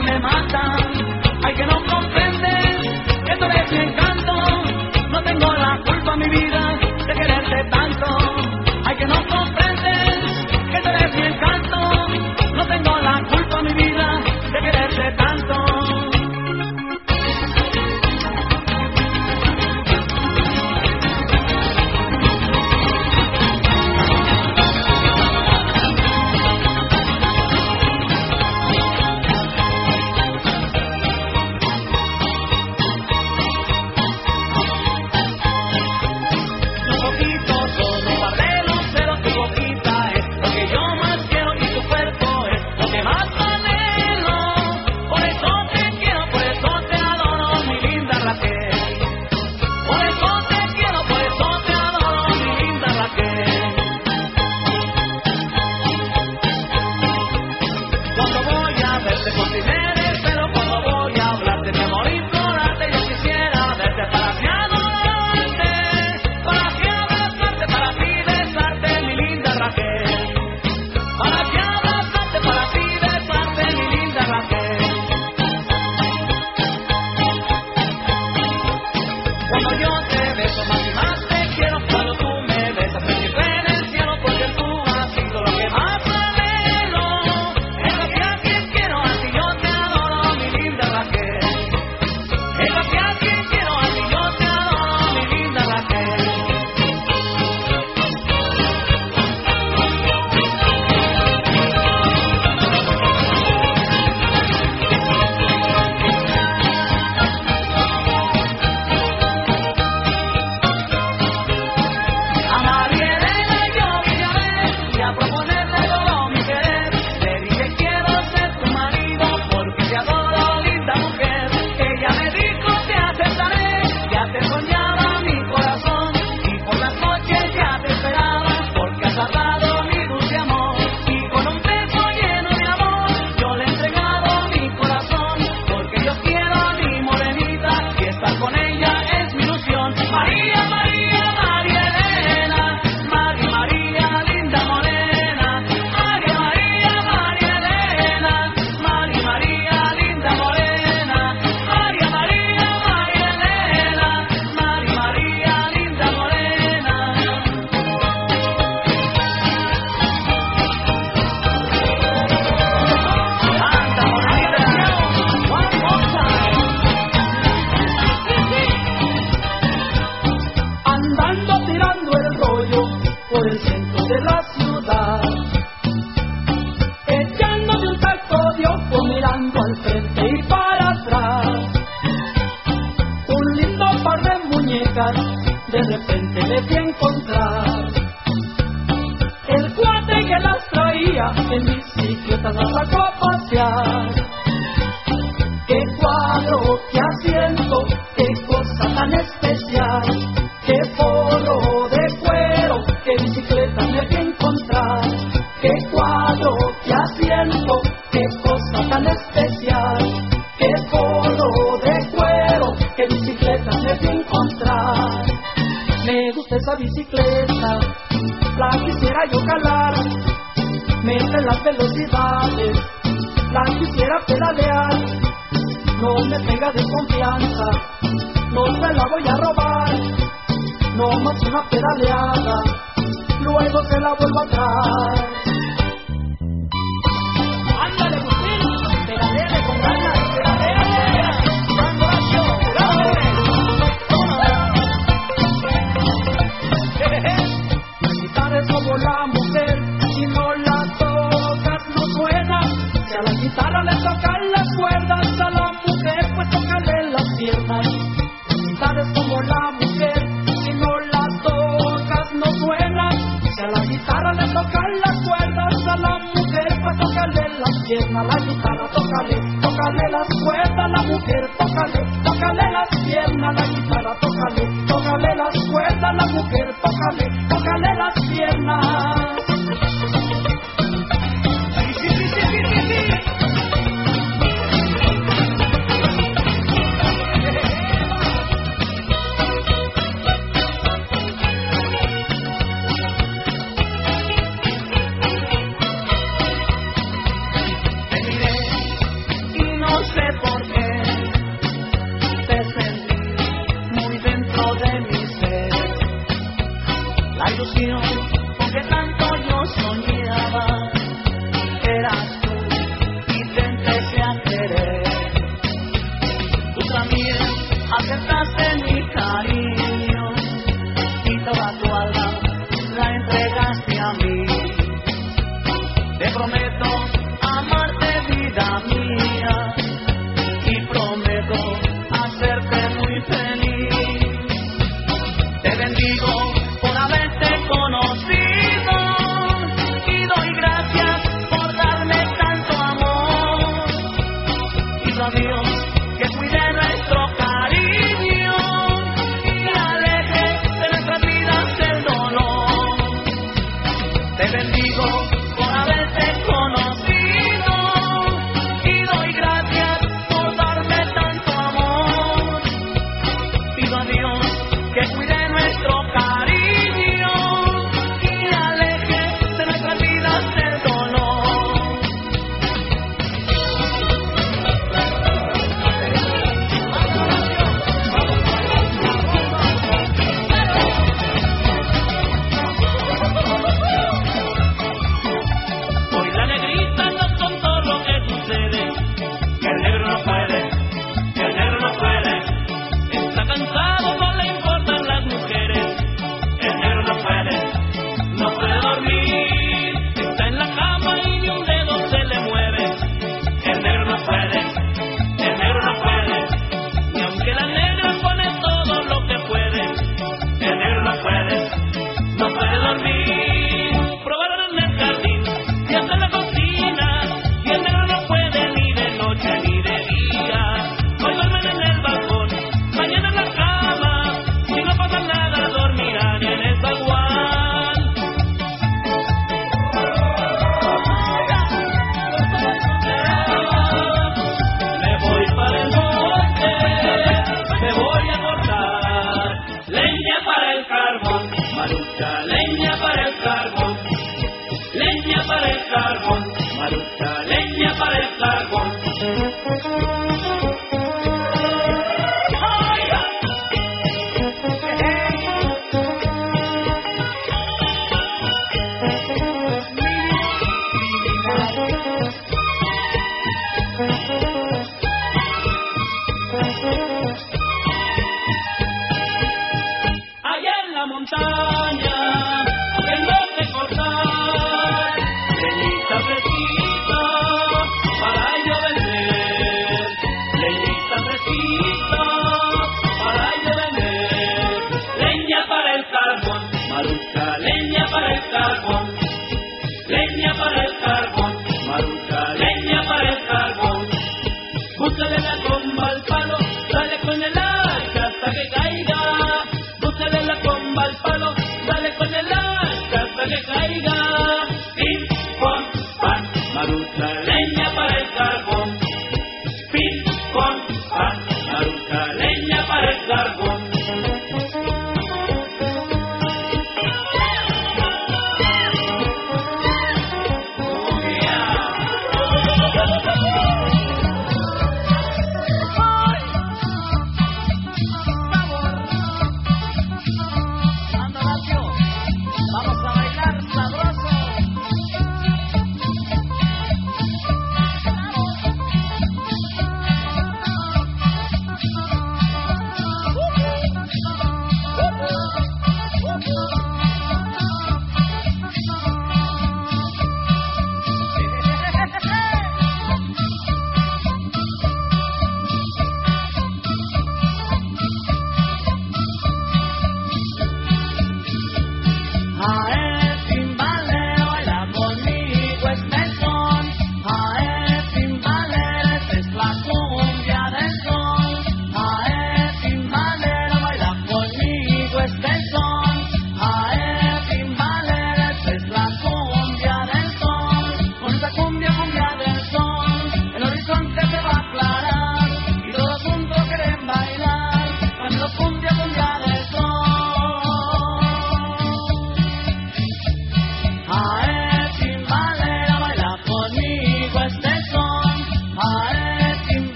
me matan. Hay que no comprender que tú eres